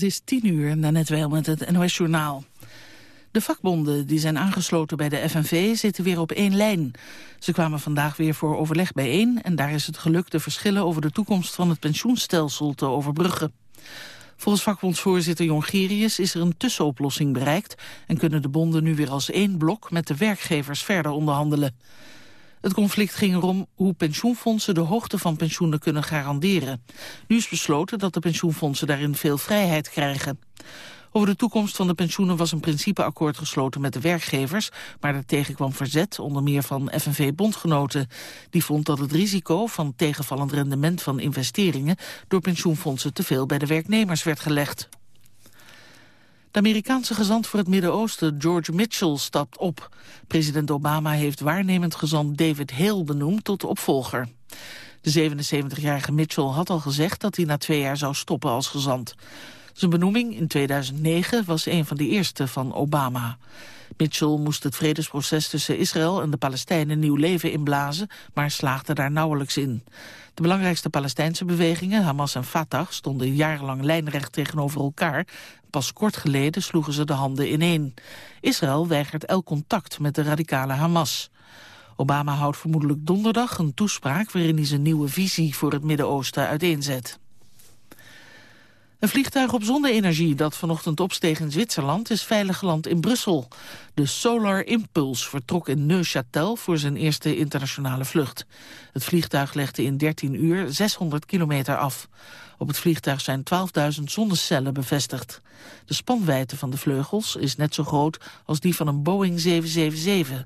Het is tien uur, net wel met het NOS-journaal. De vakbonden die zijn aangesloten bij de FNV zitten weer op één lijn. Ze kwamen vandaag weer voor overleg bijeen... en daar is het gelukt de verschillen over de toekomst van het pensioenstelsel te overbruggen. Volgens vakbondsvoorzitter Jongerius is er een tussenoplossing bereikt... en kunnen de bonden nu weer als één blok met de werkgevers verder onderhandelen. Het conflict ging erom hoe pensioenfondsen de hoogte van pensioenen kunnen garanderen. Nu is besloten dat de pensioenfondsen daarin veel vrijheid krijgen. Over de toekomst van de pensioenen was een principeakkoord gesloten met de werkgevers, maar daartegen kwam verzet, onder meer van FNV-bondgenoten. Die vond dat het risico van tegenvallend rendement van investeringen door pensioenfondsen te veel bij de werknemers werd gelegd. De Amerikaanse gezant voor het Midden-Oosten, George Mitchell, stapt op. President Obama heeft waarnemend gezant David Hale benoemd tot opvolger. De 77-jarige Mitchell had al gezegd dat hij na twee jaar zou stoppen als gezant. Zijn benoeming in 2009 was een van de eerste van Obama. Mitchell moest het vredesproces tussen Israël en de Palestijnen nieuw leven inblazen, maar slaagde daar nauwelijks in. De belangrijkste Palestijnse bewegingen, Hamas en Fatah, stonden jarenlang lijnrecht tegenover elkaar. Pas kort geleden sloegen ze de handen ineen. Israël weigert elk contact met de radicale Hamas. Obama houdt vermoedelijk donderdag een toespraak waarin hij zijn nieuwe visie voor het Midden-Oosten uiteenzet. Een vliegtuig op zonne-energie dat vanochtend opsteeg in Zwitserland is veilig geland in Brussel. De Solar Impulse vertrok in Neuchâtel voor zijn eerste internationale vlucht. Het vliegtuig legde in 13 uur 600 kilometer af. Op het vliegtuig zijn 12.000 zonnecellen bevestigd. De spanwijdte van de vleugels is net zo groot als die van een Boeing 777.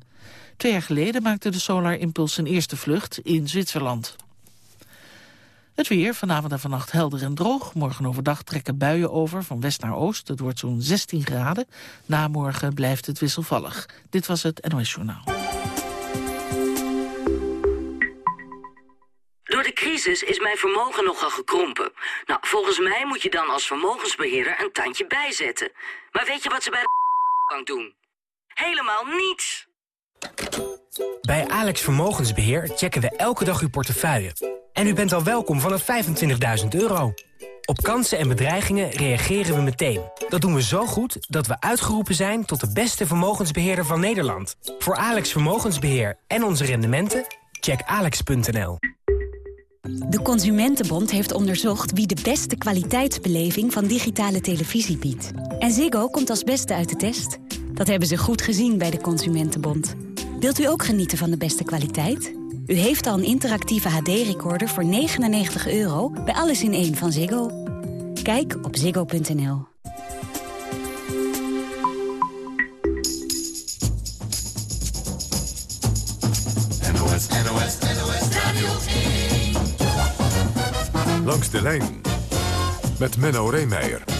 Twee jaar geleden maakte de Solar Impulse zijn eerste vlucht in Zwitserland. Het weer, vanavond en vannacht helder en droog. Morgen overdag trekken buien over van west naar oost. Het wordt zo'n 16 graden. Na morgen blijft het wisselvallig. Dit was het NOS Journaal. Door de crisis is mijn vermogen nogal gekrompen. Nou, volgens mij moet je dan als vermogensbeheerder een tandje bijzetten. Maar weet je wat ze bij de bank doen? Helemaal niets! Bij Alex Vermogensbeheer checken we elke dag uw portefeuille en u bent al welkom vanaf 25.000 euro. Op kansen en bedreigingen reageren we meteen. Dat doen we zo goed dat we uitgeroepen zijn tot de beste vermogensbeheerder van Nederland. Voor Alex Vermogensbeheer en onze rendementen, check alex.nl. De Consumentenbond heeft onderzocht wie de beste kwaliteitsbeleving van digitale televisie biedt. En Ziggo komt als beste uit de test. Dat hebben ze goed gezien bij de Consumentenbond. Wilt u ook genieten van de beste kwaliteit? U heeft al een interactieve HD-recorder voor 99 euro bij Alles in één van Ziggo. Kijk op ziggo.nl. NOS, NOS, NOS Radio 1. Langs de lijn met Menno Reemeijer.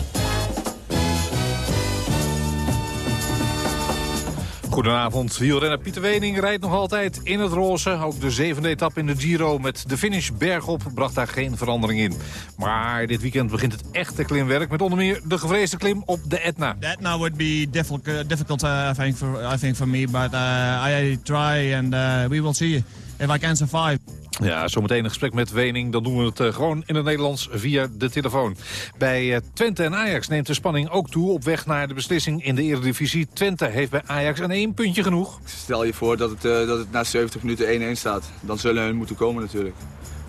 Goedenavond. Wielrenner Pieter Wening rijdt nog altijd in het roze. Ook de zevende etappe in de Giro met de finish bergop bracht daar geen verandering in. Maar dit weekend begint het echte klimwerk met onder meer de gevreesde klim op de Etna. The Etna would be difficult, difficult uh, I, think for, I think for me, but uh, I try and uh, we will see if I can survive. Ja, zometeen een gesprek met Wening. Dan doen we het uh, gewoon in het Nederlands via de telefoon. Bij uh, Twente en Ajax neemt de spanning ook toe op weg naar de beslissing in de Eredivisie. Twente heeft bij Ajax een één puntje genoeg. Stel je voor dat het, uh, dat het na 70 minuten 1-1 staat. Dan zullen hun moeten komen natuurlijk.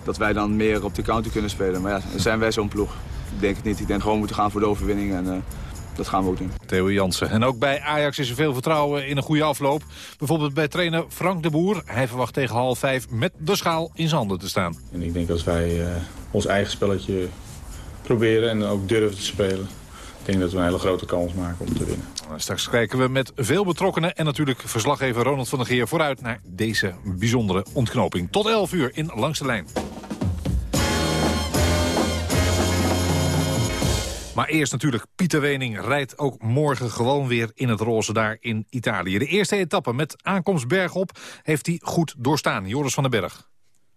Dat wij dan meer op de counter kunnen spelen. Maar ja, zijn wij zo'n ploeg. Ik denk het niet. Ik denk gewoon moeten gaan voor de overwinning. En, dat gaan we ook doen. Theo Jansen. En ook bij Ajax is er veel vertrouwen in een goede afloop. Bijvoorbeeld bij trainer Frank de Boer. Hij verwacht tegen half vijf met de schaal in zijn handen te staan. En ik denk als wij uh, ons eigen spelletje proberen en ook durven te spelen... Ik denk dat we een hele grote kans maken om te winnen. Straks kijken we met veel betrokkenen en natuurlijk verslaggever Ronald van der Geer vooruit naar deze bijzondere ontknoping. Tot 11 uur in Langs de Lijn. Maar eerst natuurlijk, Pieter Wening rijdt ook morgen gewoon weer in het roze daar in Italië. De eerste etappe met aankomst bergop heeft hij goed doorstaan. Joris van den Berg.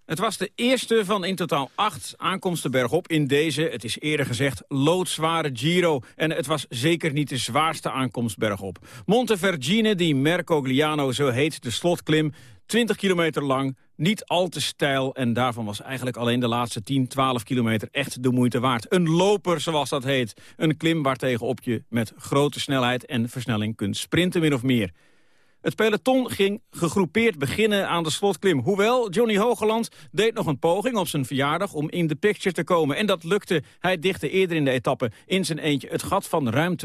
Het was de eerste van in totaal acht aankomsten bergop in deze, het is eerder gezegd, loodzware Giro. En het was zeker niet de zwaarste aankomst bergop. Montevergine di Mercogliano, zo heet de slotklim, 20 kilometer lang, niet al te steil en daarvan was eigenlijk alleen de laatste 10, 12 kilometer echt de moeite waard. Een loper, zoals dat heet. Een klim waartegenop je met grote snelheid en versnelling kunt sprinten min of meer. Het peloton ging gegroepeerd beginnen aan de slotklim. Hoewel, Johnny Hogeland deed nog een poging op zijn verjaardag om in de picture te komen. En dat lukte. Hij dichtte eerder in de etappe in zijn eentje het gat van ruim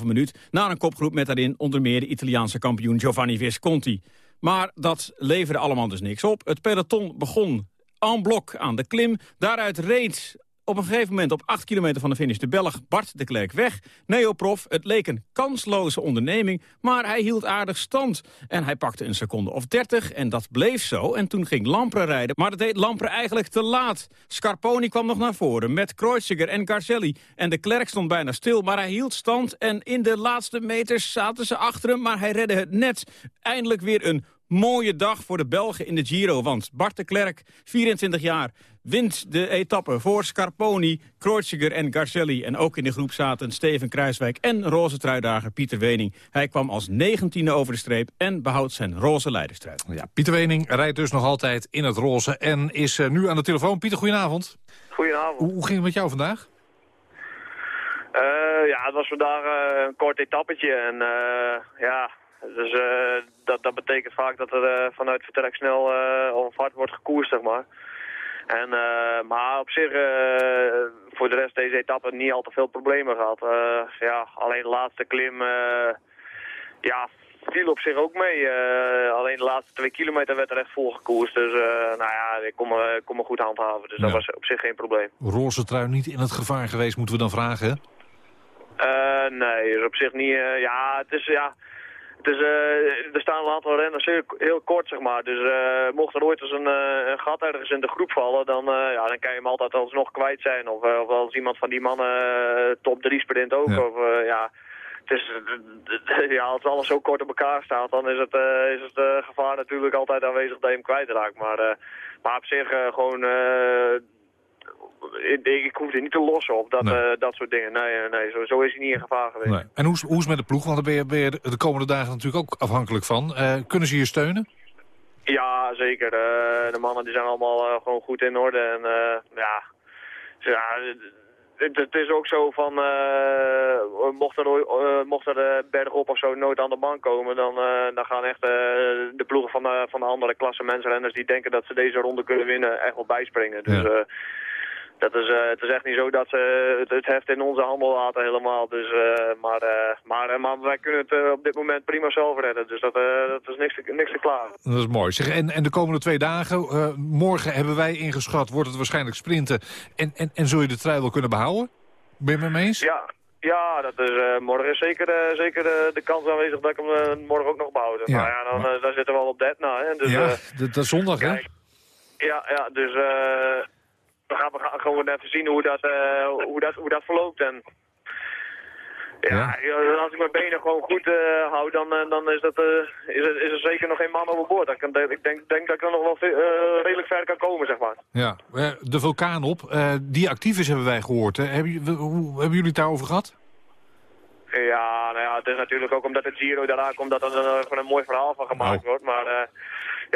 2,5 minuut... na een kopgroep met daarin onder meer de Italiaanse kampioen Giovanni Visconti. Maar dat leverde allemaal dus niks op. Het peloton begon en blok aan de klim. Daaruit reed op een gegeven moment op 8 kilometer van de finish de Belg Bart de Klerk weg. Neoprof, het leek een kansloze onderneming, maar hij hield aardig stand. En hij pakte een seconde of 30 en dat bleef zo. En toen ging Lampre rijden, maar dat deed Lampre eigenlijk te laat. Scarponi kwam nog naar voren met Kreuziger en Garcelli. En de Klerk stond bijna stil, maar hij hield stand. En in de laatste meters zaten ze achter hem, maar hij redde het net. Eindelijk weer een mooie dag voor de Belgen in de Giro. Want Bart de Klerk, 24 jaar, wint de etappe voor Scarponi, Kreuziger en Garcelli. En ook in de groep zaten Steven Kruiswijk en roze truidager Pieter Wening. Hij kwam als negentiende over de streep en behoudt zijn roze leiderstrui. Ja, Pieter Wening rijdt dus nog altijd in het roze en is uh, nu aan de telefoon. Pieter, goedenavond. Goedenavond. Hoe, hoe ging het met jou vandaag? Uh, ja, het was vandaag uh, een kort etappetje en ja, dus uh, dat, dat betekent vaak dat er uh, vanuit vertrek snel uh, of hard wordt gekoerst, zeg maar. En, maar op zich, voor de rest deze etappe niet al te veel problemen gehad. ja, alleen de laatste klim, ja, viel op zich ook mee. alleen de laatste twee kilometer werd er echt vol gekoerst. Dus nou ja, ik kon me, kon me goed handhaven. Dus ja. dat was op zich geen probleem. Roze trui niet in het gevaar geweest, moeten we dan vragen, hè? nee, is op zich niet. ja, het is... Ja, dus uh, er staan een aantal renners heel, heel kort, zeg maar. Dus uh, mocht er ooit eens een, uh, een, gat ergens in de groep vallen, dan, ja, dan kan je hem altijd alsnog kwijt zijn. Of, of als iemand van die mannen top 3 sprint ook. Ja. Of, ja, het is, ja, als alles zo kort op elkaar staat, dan is het, is het gevaar natuurlijk altijd aanwezig dat je hem kwijtraakt. Maar, maar op zich gewoon ik, ik hoefde niet te lossen op dat, nee. uh, dat soort dingen. Nee, nee zo, zo, is hij niet in gevaar geweest. Nee. En hoe is, hoe is het met de ploeg? Want daar ben je, ben je de komende dagen natuurlijk ook afhankelijk van. Uh, kunnen ze je steunen? Ja, zeker. Uh, de mannen die zijn allemaal gewoon goed in orde. En ja, ja het, het, is ook zo van, mocht er, mocht er bergop of zo nooit aan de bank komen, dan, dan gaan echt de ploegen van, van de andere klasse mensenrenners die denken dat ze deze ronde kunnen winnen echt wel bijspringen. Dus ja dat is, uh, het is echt niet zo dat ze het, het heft in onze handel laten helemaal. Dus, uh, maar, uh, maar, maar wij kunnen het op dit moment prima zelf redden. Dus dat, dat is niks te, niks te klagen. Dat is mooi. Zeg, en, en de komende twee dagen, morgen hebben wij ingeschat, wordt het waarschijnlijk sprinten. En, en, en zul je de trui wel kunnen behouden? Ben je het mee eens? Ja, ja, dat is, uh, morgen is zeker, uh, zeker uh, de kans aanwezig dat ik hem morgen ook nog behoud. Ja. Maar ja, dan, maar... dan zitten we al op dead nou. Hè. Dus, ja, dat is zondag, hè? Ja, ja, dus we gaan, we gaan gewoon even zien hoe dat, uh, hoe dat, hoe dat verloopt. En ja, ja, als ik mijn benen gewoon goed uh, hou, dan, uh, dan is, dat, uh, is, er, is er zeker nog geen man overboord. Ik, kan, ik denk, denk dat ik dan nog wel redelijk ver kan komen, zeg maar. Ja, de vulkaan op, die actief is, hebben wij gehoord. Hè? Hebben, hoe, hebben jullie het daarover gehad? Ja, nou ja, het is natuurlijk ook omdat het Giro daarna komt dat er een, een mooi verhaal van gemaakt oh. wordt. Maar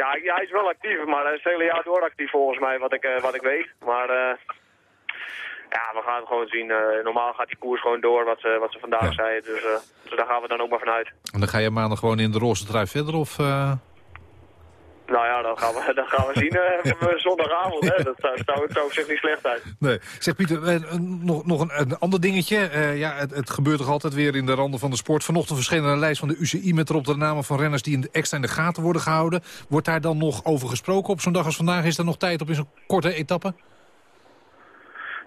ja, hij is wel actief, maar hij is het hele jaar door actief volgens mij, wat ik, uh, wat ik weet. Maar uh, ja, we gaan het gewoon zien. Uh, normaal gaat die koers gewoon door, wat ze, wat ze vandaag ja. zei. Dus, dus daar gaan we dan ook maar vanuit. En dan ga je maandag gewoon in de roze trui verder, of... Nou ja, dan gaan we, dan gaan we zien uh, zondagavond. Hè. Dat zou, zou, zich niet slecht zijn. Nee. Zeg Pieter, eh, nog, nog een, een, ander dingetje. Uh, ja, het, het, gebeurt toch altijd weer in de randen van de sport. Vanochtend verscheen een lijst van de UCI met erop de namen van renners die in extra in de gaten worden gehouden. Wordt daar dan nog over gesproken op zo'n dag als vandaag? Is er nog tijd op in zo'n korte etappe?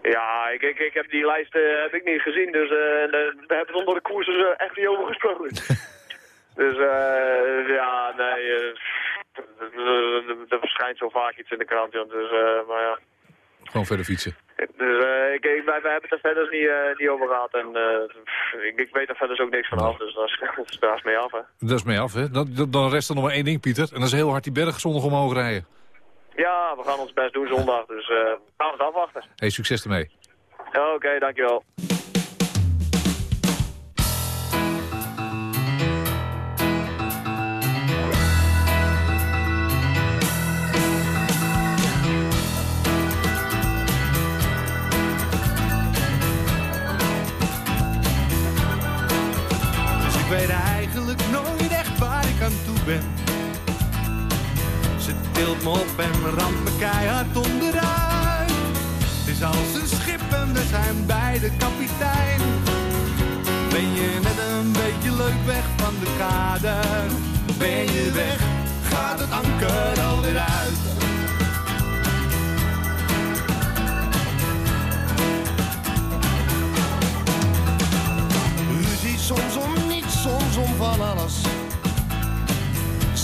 Ja, ik, ik, ik heb die lijst heb ik niet gezien, dus daar hebben we onder de koersen echt niet over gesproken. dus ja, nee er verschijnt zo vaak iets in de krant, Jan. Dus, uh, maar ja. Gewoon verder fietsen. Dus uh, ik, ik, wij, wij, hebben het er verder niet, uh, niet over gehad. En uh, ik, ik, weet er verder ook niks van af. Dus dat is, dat is mee af, hè. Dat is mee af, hè. Dan, dan rest er nog maar één ding, Pieter. En dat is heel hard die berg zondag omhoog rijden. Ja, we gaan ons best doen zondag. Dus gaan we het afwachten. Hey, succes ermee. Oké, okay, dankjewel. Ze tilt me op en ramt me keihard onderuit. Het is als een schip en we zijn beide kapitein. Ben je net een beetje leuk weg van de kade? Ben je weg, gaat het anker alweer uit. Soms om niets, soms om van alles.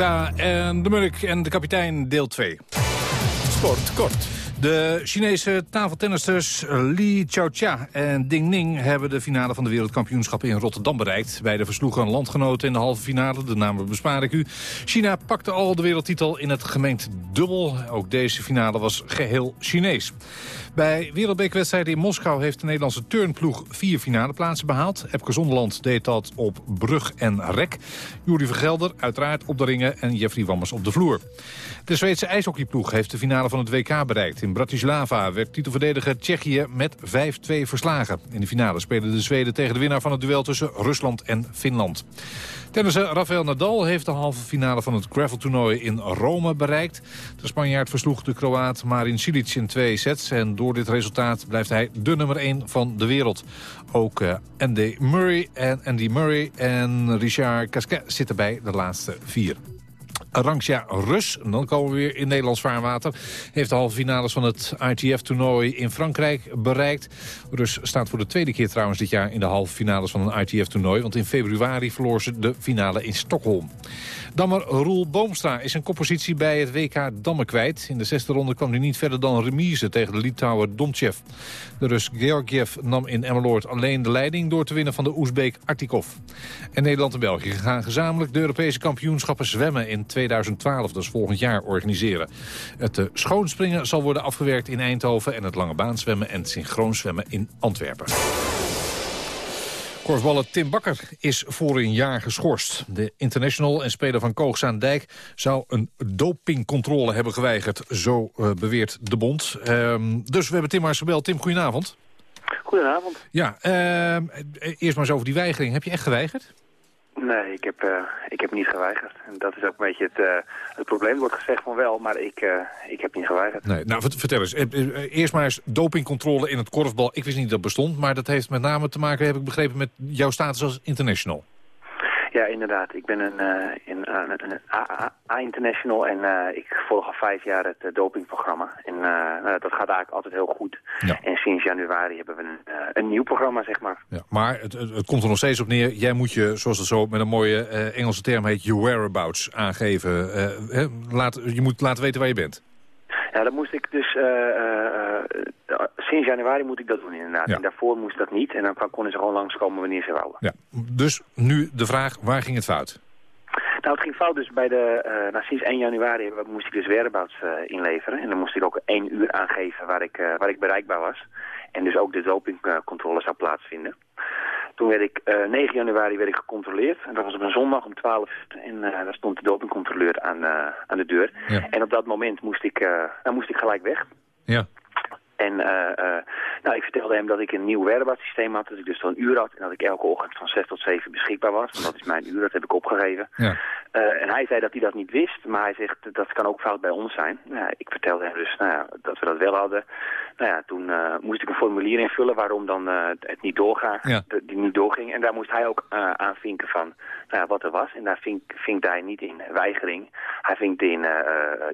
En de Munnik en de kapitein deel 2. Sport kort. De Chinese tafeltennisters Li Chaotia en Ding Ning hebben de finale van de wereldkampioenschappen in Rotterdam bereikt. Beide versloegen landgenoten in de halve finale, de namen bespaar ik u. China pakte al de wereldtitel in het gemengd dubbel. Ook deze finale was geheel Chinees. Bij wereldbekerwedstrijden in Moskou heeft de Nederlandse turnploeg vier finale plaatsen behaald. Epke Zonderland deed dat op brug en rek. Juri Vergelder uiteraard op de ringen en Jeffrey Wammers op de vloer. De Zweedse ijshockeyploeg heeft de finale van het WK bereikt. In Bratislava werd titelverdediger Tsjechië met 5-2 verslagen. In de finale spelen de Zweden tegen de winnaar van het duel tussen Rusland en Finland. Tennisser Rafael Nadal heeft de halve finale van het graveltoernooi in Rome bereikt. De Spanjaard versloeg de Kroaat Marin Cilic in twee sets. En door dit resultaat blijft hij de nummer 1 van de wereld. Ook uh, Andy Murray en Andy Murray en Richard Casquet zitten bij de laatste vier. Arantxa Rus, dan komen we weer in Nederlands vaarwater... heeft de halve finales van het ITF-toernooi in Frankrijk bereikt. Rus staat voor de tweede keer trouwens dit jaar in de halve finales van een ITF-toernooi... want in februari verloor ze de finale in Stockholm. Dammer Roel Boomstra is een koppositie bij het WK Dammen kwijt. In de zesde ronde kwam hij niet verder dan remise tegen de Litouwer Domtjev. De Rus Georgiev nam in Emmeloord alleen de leiding... door te winnen van de Oezbeek Artikov. En Nederland en België gaan gezamenlijk de Europese kampioenschappen zwemmen in 2012, dat is volgend jaar, organiseren. Het uh, schoonspringen zal worden afgewerkt in Eindhoven... en het lange baanswemmen en het synchroonzwemmen in Antwerpen. Korfballer Tim Bakker is voor een jaar geschorst. De international en speler van Koogzaandijk zou een dopingcontrole hebben geweigerd. Zo uh, beweert de bond. Um, dus we hebben Tim maar gebeld. Tim, goedenavond. Goedenavond. Ja, uh, eerst maar eens over die weigering. Heb je echt geweigerd? Nee, ik heb, uh, ik heb niet geweigerd. En dat is ook een beetje het, uh, het probleem. Er wordt gezegd van wel, maar ik, uh, ik heb niet geweigerd. Nee, nou, vertel eens. Eerst maar eens dopingcontrole in het korfbal. Ik wist niet dat bestond, maar dat heeft met name te maken, heb ik begrepen, met jouw status als international. Ja, inderdaad. Ik ben een, uh, in, uh, een A-international en uh, ik volg al vijf jaar het dopingprogramma. En nou, dat gaat eigenlijk altijd heel goed. Ja. En sinds januari hebben we een, een nieuw programma, zeg maar. Ja, maar het, het, komt er nog steeds op neer. Jij moet je, zoals het zo met een mooie eh, Engelse term heet... je whereabouts aangeven. Eh, hè, laat, je moet laten weten waar je bent. Ja, dat moest ik dus... eh, eh, eh, sinds januari moet ik dat doen, inderdaad. Ja. En daarvoor moest dat niet. En dan konden ze gewoon langskomen wanneer ze wouden. Ja. Dus nu de vraag, waar ging het fout? Nou, het ging fout dus bij de... nou, sinds 1 januari moest ik dus whereabouts eh, inleveren. En dan moest ik ook één uur aangeven waar ik, waar ik bereikbaar was. En dus ook de dopingcontrole zou plaatsvinden. Toen werd ik, eh 9 januari werd ik gecontroleerd. En dat was op een zondag om 12 uur. En eh, daar stond de dopingcontroleur aan, eh, aan de deur. Ja. En op dat moment moest ik, eh, nou, moest ik gelijk weg. Ja. En eh, eh, nou, ik vertelde hem dat ik een nieuw whereabouts systeem had. Dat ik dus dan een uur had. En dat ik elke ochtend van 6 tot 7 beschikbaar was. Want dat is mijn uur, dat heb ik opgegeven. Ja. Eh, en hij zei dat hij dat niet wist, maar hij zegt dat kan ook fout bij ons zijn. Nou, ik vertelde hem dus nou dat we dat wel hadden. Nou ja, toen moest ik een formulier invullen waarom dan het niet doorgaat, Ja. die niet doorging. En daar moest hij ook eh aanvinken van nou wat er was. En daar vink, vinkt hij niet in weigering. Hij vinkt in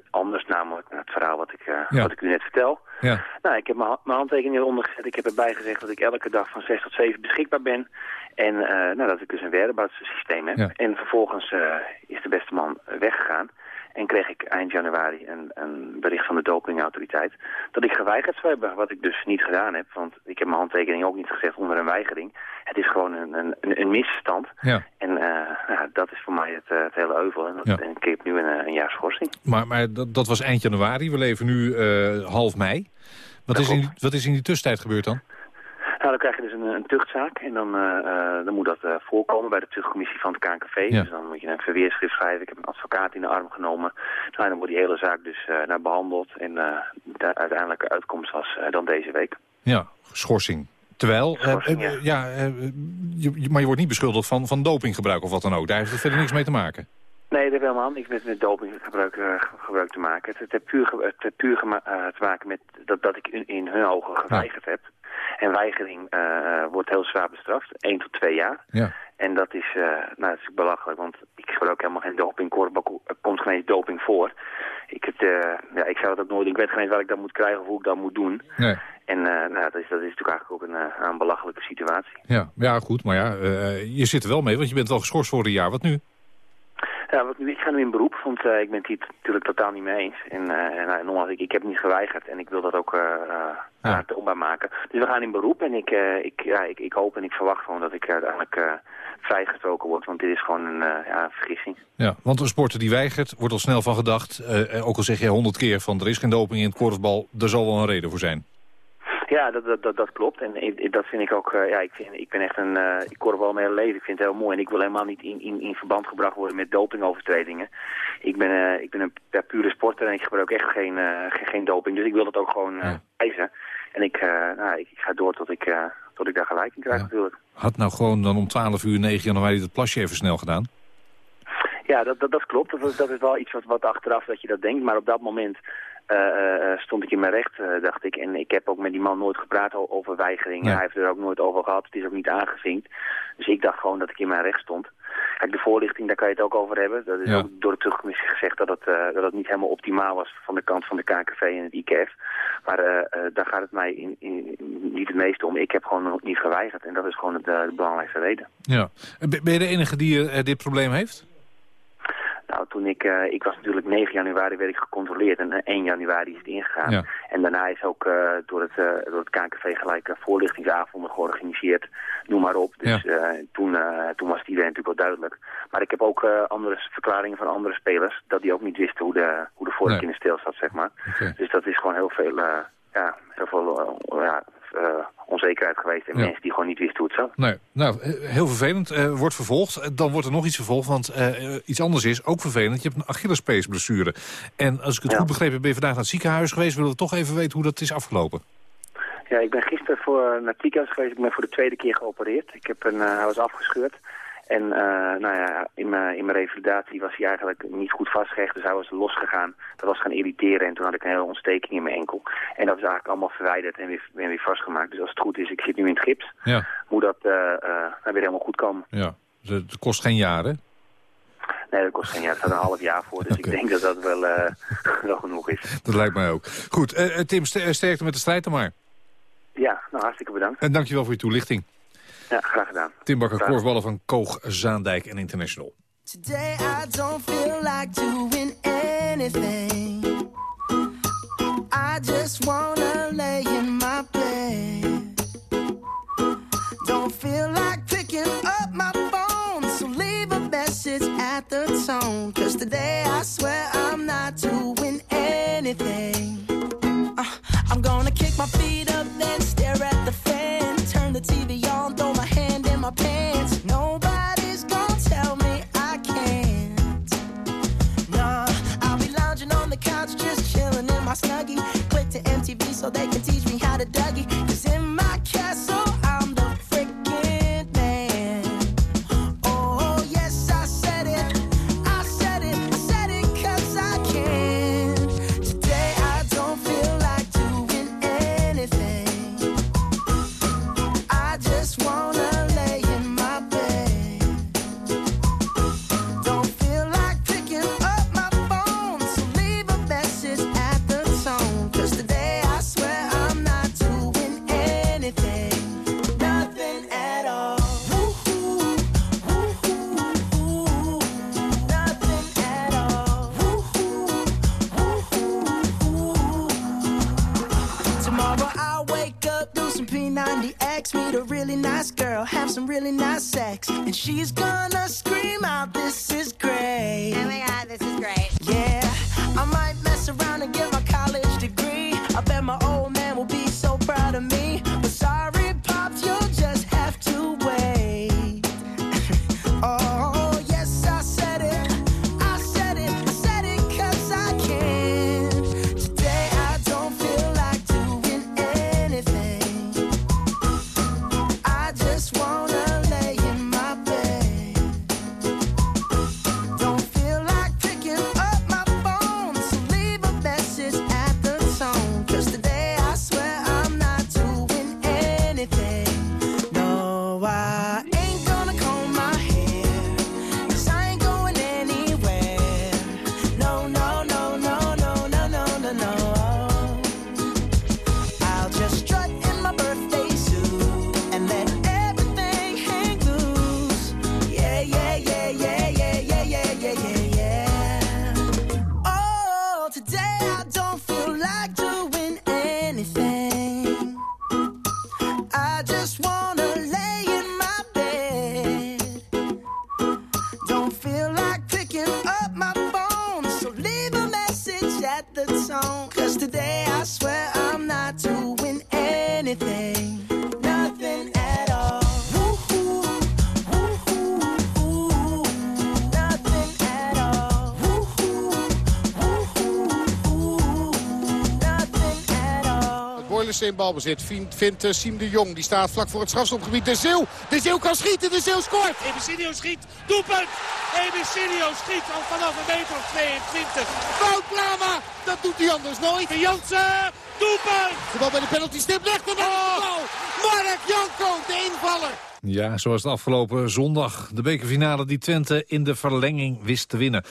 anders, namelijk het verhaal wat ik, Ja. wat ik u net vertel. Ja. Nou, ik heb mijn ha- mijn handtekening eronder gezet. Ik heb erbij gezegd dat ik elke dag van 6 tot 7 beschikbaar ben. En eh, nou, dat ik dus een whereabouts systeem heb. Ja. En vervolgens eh, is de beste man eh, weggegaan. En kreeg ik eind januari een, een bericht van de dopingautoriteit dat ik geweigerd zou hebben. Wat ik dus niet gedaan heb, want ik heb mijn handtekening ook niet gezet onder een weigering. Het is gewoon een, een, een, misstand. Ja. En nou, dat is voor mij het, eh, het hele euvel. En, dat- Ja. en ik heb nu een, een jaar schorsing. Maar, maar dat, dat was eind januari. We leven nu eh, half mei. Wat is, in, wat is in die tussentijd gebeurd dan? Nou, dan krijg je dus een, een tuchtzaak en dan, eh, eh, dan moet dat eh, voorkomen bij de tuchtcommissie van het KNKV. Ja. Dus dan moet je een verweerschrift schrijven. Ik heb een advocaat in de arm genomen. Nou, en dan wordt die hele zaak dus naar behandeld. En de uiteindelijke uitkomst was dan deze week. Ja, schorsing. Terwijl, Schorsing, ja. je, maar je wordt niet beschuldigd van, van dopinggebruik of wat dan ook. Daar heeft het verder niks mee te maken. Nee, dat heeft helemaal niks met, met dopinggebruik ge- gebruik te maken. Het, het heeft puur, het heeft puur te maken met dat, dat ik in, in hun ogen geweigerd heb. En weigering eh, wordt heel zwaar bestraft. 1 tot 2 jaar. Ja. En dat is, eh, nou, dat is belachelijk, want ik gebruik helemaal geen doping. Er komt geen eens doping voor. Ik, het, eh, ja, ik zou het ook nooit, ik weet geen eens waar ik dat moet krijgen of hoe ik dat moet doen. Nee. En nou, dat, is, dat is natuurlijk eigenlijk ook een, een belachelijke situatie. Ja, ja goed, maar ja, je zit er wel mee, want je bent wel geschorst voor een jaar. Wat nu? Ja, wat nu, ik ga nu in beroep, want eh, ik ben het hier natuurlijk totaal niet mee eens. En, en, uh, nogmaals, ik, ik heb niet geweigerd en ik wil dat ook uh, ja. toonbaar maken. Dus we gaan in beroep en ik, ik, ja, ik, ik hoop en ik verwacht gewoon dat ik uiteindelijk vrijgesproken word. Want dit is gewoon een, ja, een vergissing. Ja, want een sporter die weigert, wordt al snel van gedacht. Ook al zeg je honderd keer van er is geen doping in het korfbal, er zal wel een reden voor zijn. Ja, dat, dat, dat, klopt. En ik, dat vind ik ook, uh, ja, ik, vind, ik ben echt een, uh, ik korfbal mijn hele leven. Ik vind het heel mooi. En ik wil helemaal niet in, in, in verband gebracht worden met dopingovertredingen. Ik ben, uh, ik ben een ja, pure sporter en ik gebruik echt geen, geen, geen, doping. Dus ik wil dat ook gewoon ja. eisen. En ik, nou, ik, ik, ga door tot ik, tot ik daar gelijk in krijg ja. natuurlijk. Had nou gewoon dan om 12 uur 9 januari dat plasje even snel gedaan? Ja, dat, dat, dat klopt. Dat, dat is wel iets wat, wat achteraf dat je dat denkt. Maar op dat moment uh, uh, stond ik in mijn recht, uh, dacht ik. En ik heb ook met die man nooit gepraat over weigeringen. Nee. Hij heeft er ook nooit over gehad. Het is ook niet aangevinkt. Dus ik dacht gewoon dat ik in mijn recht stond. Kijk, de voorlichting, daar kan je het ook over hebben. Dat is ja. ook door de terugcommissie gezegd dat het, dat het niet helemaal optimaal was van de kant van de KNKV en het IKF. Maar daar gaat het mij in, in, niet het meeste om. Ik heb gewoon niet geweigerd. En dat is gewoon de, de belangrijkste reden. Ja. Ben je de enige die dit probleem heeft? Nou, toen ik, uh, ik was natuurlijk 9 januari werd ik gecontroleerd en 1 januari is het ingegaan. Ja. En daarna is ook uh, door, het, uh, door het KNKV gelijk voorlichtingsavonden georganiseerd, noem maar op. Dus ja. toen, toen was het iedereen natuurlijk wel duidelijk. Maar ik heb ook andere verklaringen van andere spelers, dat die ook niet wisten hoe de, hoe de vork nee. in de steel zat, zeg maar. Okay. Dus dat is gewoon heel veel, ja, heel veel ja, onzekerheid geweest. En ja. mensen die gewoon niet wisten hoe het zat. Nee, nou, heel vervelend. Uh, wordt vervolgd. Dan wordt er nog iets vervolgd, want uh, iets anders is ook vervelend. Je hebt een Achillespeesblessure. En als ik het ja. goed begrepen heb, ben je vandaag naar het ziekenhuis geweest. Willen we toch even weten hoe dat is afgelopen? Ja, ik ben gisteren voor, naar het ziekenhuis geweest. Ik ben voor de tweede keer geopereerd. Ik heb een, hij was afgescheurd. En uh, nou ja, in mijn, in mijn revalidatie was hij eigenlijk niet goed vastgehecht. Dus hij was losgegaan. Dat was gaan irriteren. En toen had ik een hele ontsteking in mijn enkel. En dat is eigenlijk allemaal verwijderd en weer, weer, weer vastgemaakt. Dus als het goed is, ik zit nu in het gips. Ja. Moet dat uh, uh, weer helemaal goed komen. Ja, dus het kost geen jaar, hè? Nee, dat kost geen jaar. Er staat een half jaar voor. Dus okay. ik denk dat dat wel, wel genoeg is. Dat lijkt mij ook. Goed, Tim, sterkte met de strijd dan maar. Ja, nou hartstikke bedankt. En dankjewel voor je toelichting. Ja, graag gedaan. Tim Bakker, korfballen van Koog, Zaandijk en International. Today I don't feel like doing anything. I just wanna lay in my bed. Don't feel like picking up my phone, so leave a message at the tone. Cause today I swear I'm not doing anything. Uh, I'm gonna kick my feet up, then in balbezit vindt, vindt eh, Siem de Jong. Die staat vlak voor het strafschopgebied. De Zeeuw, de Zeeuw kan schieten, de Zeeuw scoort. Ebesilio schiet, doelpunt! Ebesilio schiet al vanaf een meter of 22. Wout Brama, dat doet hij anders nooit. Jansen, doelpunt! De bal bij de penalty stip legt de goal. Mark Janko, de invaller. Ja, zoals het afgelopen zondag. De bekerfinale die Twente in de verlenging wist te winnen.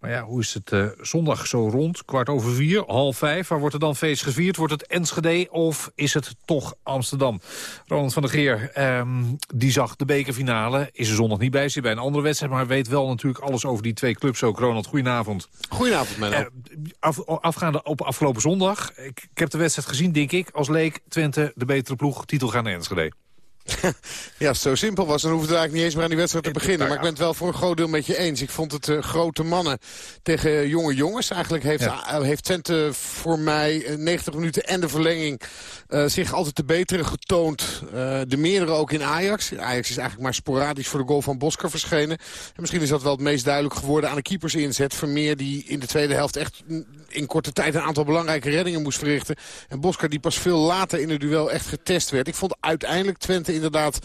Maar ja, hoe is het eh, zondag zo rond? Kwart over vier, half vijf. Waar wordt er dan feest gevierd? Wordt het Enschede of is het toch Amsterdam? Ronald van der Geer, ehm, die zag de bekerfinale. Is er zondag niet bij, zit bij een andere wedstrijd. Maar weet wel natuurlijk alles over die twee clubs ook. Ronald, goedenavond. Goedenavond, Menno. Eh, af, afgaande op afgelopen zondag. Ik, ik heb de wedstrijd gezien, denk ik. Als leek Twente de betere ploeg. Titel gaan naar Enschede. Ja, zo simpel was. Dan hoefde we eigenlijk niet eens meer aan die wedstrijd te beginnen. Maar ik ben het wel voor een groot deel met je eens. Ik vond het eh, grote mannen tegen jonge jongens. Eigenlijk heeft, eh, heeft Twente voor mij eh, 90 minuten en de verlenging eh, zich altijd te betere getoond. Eh, de meerdere ook in Ajax. Ajax is eigenlijk maar sporadisch voor de goal van Bosker verschenen. En misschien is dat wel het meest duidelijk geworden aan de keepers inzet. Vermeer die in de tweede helft echt in korte tijd een aantal belangrijke reddingen moest verrichten. En Bosker die pas veel later in het duel echt getest werd. Ik vond uiteindelijk Twente inderdaad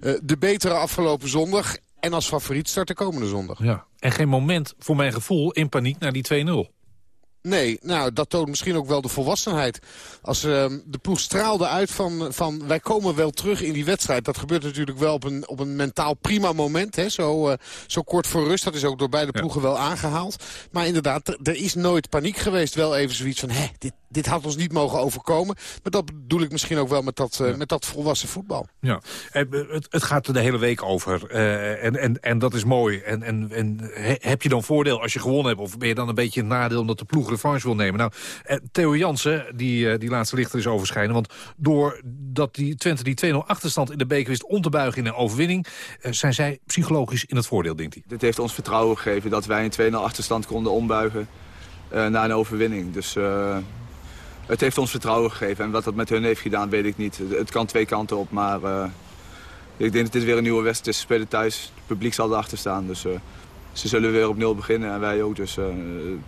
eh, de betere afgelopen zondag. En als favoriet start de komende zondag. Ja. En geen moment, voor mijn gevoel, in paniek naar die 2-0. Nee, nou, dat toont misschien ook wel de volwassenheid. Als ehm, de ploeg straalde uit van, van wij komen wel terug in die wedstrijd. Dat gebeurt natuurlijk wel op een, op een mentaal prima moment. Hè? Zo, eh, zo kort voor rust. Dat is ook door beide ploegen wel aangehaald. Maar inderdaad, er- is nooit paniek geweest. Wel even zoiets van, hè, dit, dit had ons niet mogen overkomen. Maar dat bedoel ik misschien ook wel met dat, uh, met dat volwassen voetbal. Ja, het, het gaat er de hele week over. Uh, en, en, en dat is mooi. En, en, en heb je dan voordeel als je gewonnen hebt? Of ben je dan een beetje een nadeel omdat de ploeg revanche wil nemen? Nou, Theo Jansen, die, die laatste lichter is overschijnen. Want doordat die Twente die 2-0 achterstand in de beker wist om te buigen in een overwinning... zijn zij psychologisch in het voordeel, denkt hij. Dit heeft ons vertrouwen gegeven dat wij een 2-0 achterstand konden ombuigen uh, naar een overwinning. Dus uh, het heeft ons vertrouwen gegeven. En wat dat met hun heeft gedaan, weet ik niet. Het kan twee kanten op, maar uh, ik denk dat dit weer een nieuwe wedstrijd is. Ze spelen thuis, het publiek zal erachter staan. Dus ze zullen weer op nul beginnen en wij ook. Dus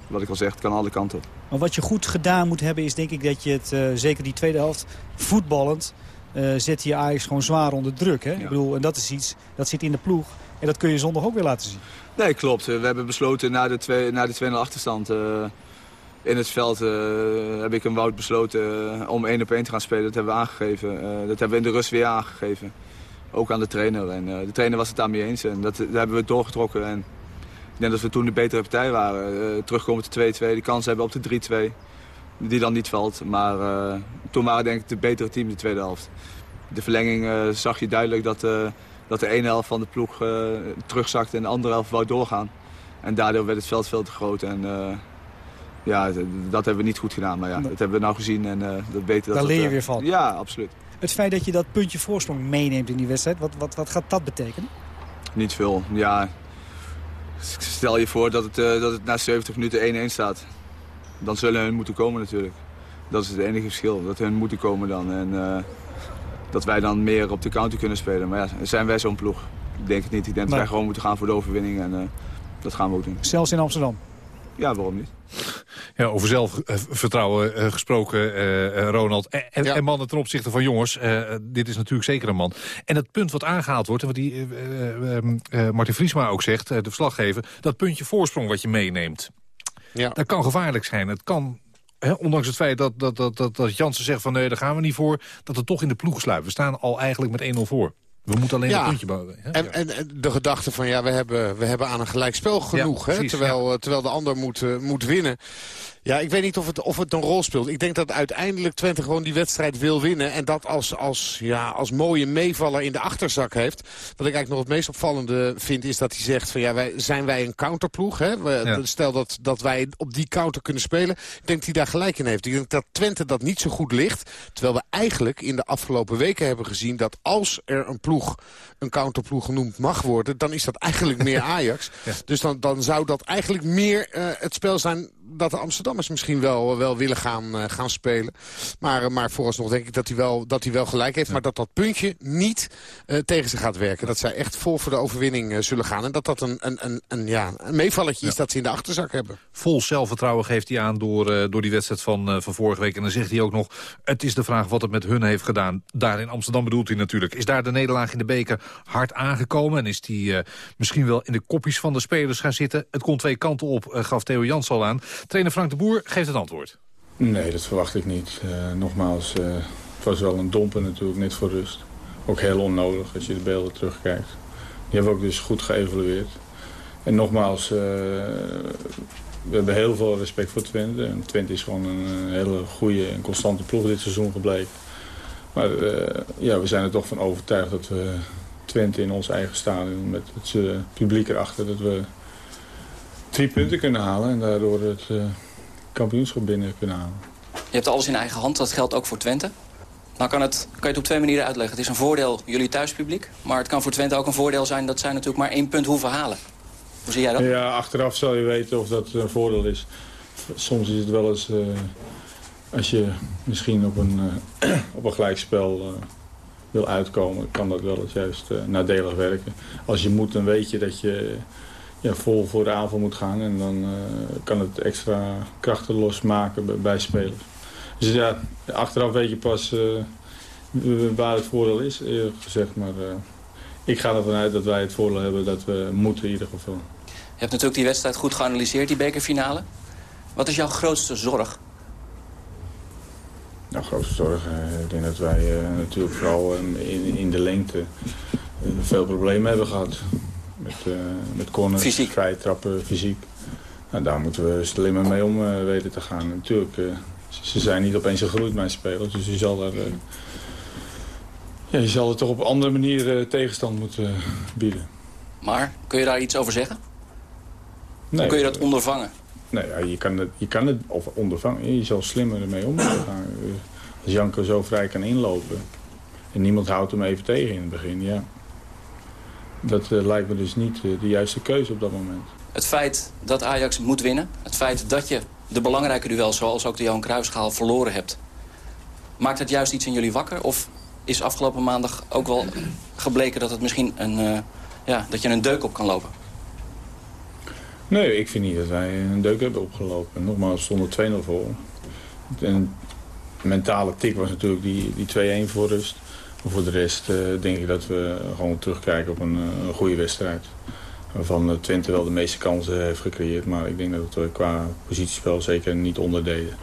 wat ik al zeg, het kan alle kanten op. Maar wat je goed gedaan moet hebben is denk ik dat je het, zeker die tweede helft, voetballend... zet je Ajax gewoon zwaar onder druk. Hè? Ik bedoel, en dat is iets, dat zit in de ploeg. En dat kun je zondag ook weer laten zien. Nee, klopt. We hebben besloten na de 2-0 na de achterstand in het veld... Uh, heb ik een Wout besloten uh, om één op één te gaan spelen. Dat hebben we aangegeven. dat hebben we in de rust weer aangegeven. Ook aan de trainer. En de trainer was het daarmee eens. En dat, hebben we doorgetrokken. En ik denk dat we toen de betere partij waren. terugkomen tot 2-2. De kans hebben op de 3-2. Die dan niet valt. Maar toen waren denk ik de betere team de tweede helft. De verlenging zag je duidelijk dat dat de ene helft van de ploeg uh, terugzakte en de andere helft wou doorgaan. En daardoor werd het veld veel te groot. En ja, dat hebben we niet goed gedaan. Maar ja, dat hebben we nou gezien en uh, dat beter. Daar dat leer je weer van. Ja, absoluut. Het feit dat je dat puntje voorsprong meeneemt in die wedstrijd, wat, wat, wat gaat dat betekenen? Niet veel, ja. Stel je voor dat het, dat het na 70 minuten 1-1 staat. Dan zullen hun moeten komen natuurlijk. Dat is het enige verschil, dat hun moeten komen dan. En, dat wij dan meer op de counter kunnen spelen. Maar ja, zijn wij zo'n ploeg? Ik denk het niet. Ik denk dat wij gewoon moeten gaan voor de overwinning. En dat gaan we ook doen. Zelfs in Amsterdam? Ja, waarom niet? Ja, over zelfvertrouwen uh, gesproken, uh, Ronald. En, ja. en, mannen ten opzichte van jongens, dit is natuurlijk zeker een man. En het punt wat aangehaald wordt, en wat die, Martin Vriesma ook zegt, de verslaggever... dat puntje voorsprong wat je meeneemt. Ja. Dat kan gevaarlijk zijn. Het kan ondanks het feit dat, dat, dat, dat, dat Jansen zegt van nee, daar gaan we niet voor... dat het toch in de ploeg sluipt. We staan al eigenlijk met 1-0 voor. We moeten alleen een puntje bouwen. En, en, en, de gedachte van ja, we hebben, we hebben aan een gelijkspel genoeg. hè? Terwijl, terwijl de ander moet, uh, moet winnen. Ja, ik weet niet of het, of het een rol speelt. Ik denk dat uiteindelijk Twente gewoon die wedstrijd wil winnen. En dat als, als, ja, als mooie meevaller in de achterzak heeft. Wat ik eigenlijk nog het meest opvallende vind is dat hij zegt... van ja, wij, zijn wij een counterploeg? Hè? We, Stel dat, dat wij op die counter kunnen spelen. Ik denk dat hij daar gelijk in heeft. Ik denk dat Twente dat niet zo goed ligt. Terwijl we eigenlijk in de afgelopen weken hebben gezien... dat als er een ploeg een counterploeg genoemd mag worden... dan is dat eigenlijk meer Ajax. Dus dan, dan zou dat eigenlijk meer uh, het spel zijn dat de Amsterdammers misschien wel, wel willen gaan, uh, gaan spelen. Maar, uh, maar vooralsnog denk ik dat hij wel, dat hij wel gelijk heeft. Maar dat dat puntje niet uh, tegen ze gaat werken. Dat zij echt vol voor de overwinning zullen gaan. En dat dat een, een, een, een, ja, een meevalletje is dat ze in de achterzak hebben. Vol zelfvertrouwen geeft hij aan door, door die wedstrijd van, van vorige week. En dan zegt hij ook nog, het is de vraag wat het met hun heeft gedaan. Daar in Amsterdam bedoelt hij natuurlijk. Is daar de nederlaag in de beker hard aangekomen? En is die misschien wel in de kopjes van de spelers gaan zitten? Het kon twee kanten op, gaf Theo Jans al aan. Trainer Frank de Boer geeft het antwoord. Nee, dat verwacht ik niet. Uh, nogmaals, uh, het was wel een domper natuurlijk, net voor rust. Ook heel onnodig als je de beelden terugkijkt. Die hebben we ook dus goed geëvalueerd. En nogmaals, uh, we hebben heel veel respect voor Twente. En Twente is gewoon een hele goede en constante ploeg dit seizoen gebleken. Maar ja, we zijn er toch van overtuigd dat we Twente in ons eigen stadion... met het publiek erachter, dat we drie punten kunnen halen en daardoor het uh, kampioenschap binnen kunnen halen. Je hebt alles in eigen hand, dat geldt ook voor Twente. Nou kan, het, kan je het op twee manieren uitleggen. Het is een voordeel, jullie thuispubliek. Maar het kan voor Twente ook een voordeel zijn dat zij natuurlijk maar één punt hoeven halen. Hoe zie jij dat? Ja, achteraf zal je weten of dat een voordeel is. Soms is het wel eens, uh, als je misschien op een, uh, op een gelijkspel uh, wil uitkomen, kan dat wel eens juist nadelig werken. Als je moet, dan weet je dat je ja, vol voor de aanval moet gaan. En dan uh, kan het extra krachten losmaken bij spelers. Dus ja, achteraf weet je pas uh, waar het voordeel is, eerlijk gezegd. Maar uh, ik ga ervan uit dat wij het voordeel hebben dat we moeten in ieder geval. Je hebt natuurlijk die wedstrijd goed geanalyseerd, die bekerfinale. Wat is jouw grootste zorg? Nou, grootste zorg? ik denk dat wij natuurlijk vooral in, in de lengte veel problemen hebben gehad. Met, uh, met corners, fysiek. vrije trappen, fysiek. Nou, daar moeten we slimmer mee om uh, weten te gaan. natuurlijk uh, Ze zijn niet opeens gegroeid, mijn spelers. Dus je zal, er, eh, ja, je zal er toch op een andere manier eh, tegenstand moeten eh, bieden. Maar, kun je daar iets over zeggen? Nee, Hoe kun je dat ondervangen? Nee, ja, je, kan het, je kan het of ondervangen. Je zal slimmer ermee om moeten gaan. Als Janko zo vrij kan inlopen en niemand houdt hem even tegen in het begin, ja. Dat eh, lijkt me dus niet eh, de juiste keuze op dat moment. Het feit dat Ajax moet winnen, het feit dat je de belangrijke duels... zoals ook de Johan Cruijffschaal verloren hebt... maakt het juist iets in jullie wakker? Of is afgelopen maandag ook wel gebleken dat, het misschien een, eh, ja, dat je een deuk op kan lopen? Nee, ik vind niet dat wij een deuk hebben opgelopen. Nogmaals, stonden 2-0 voor. En de mentale tik was natuurlijk die, die 2-1 voor rust. Voor de rest eh, denk ik dat we gewoon terugkijken op een, eh, een goede wedstrijd. Waarvan eh, Twente wel de meeste kansen heeft gecreëerd. Maar ik denk dat we qua positiespel zeker niet onderdeden.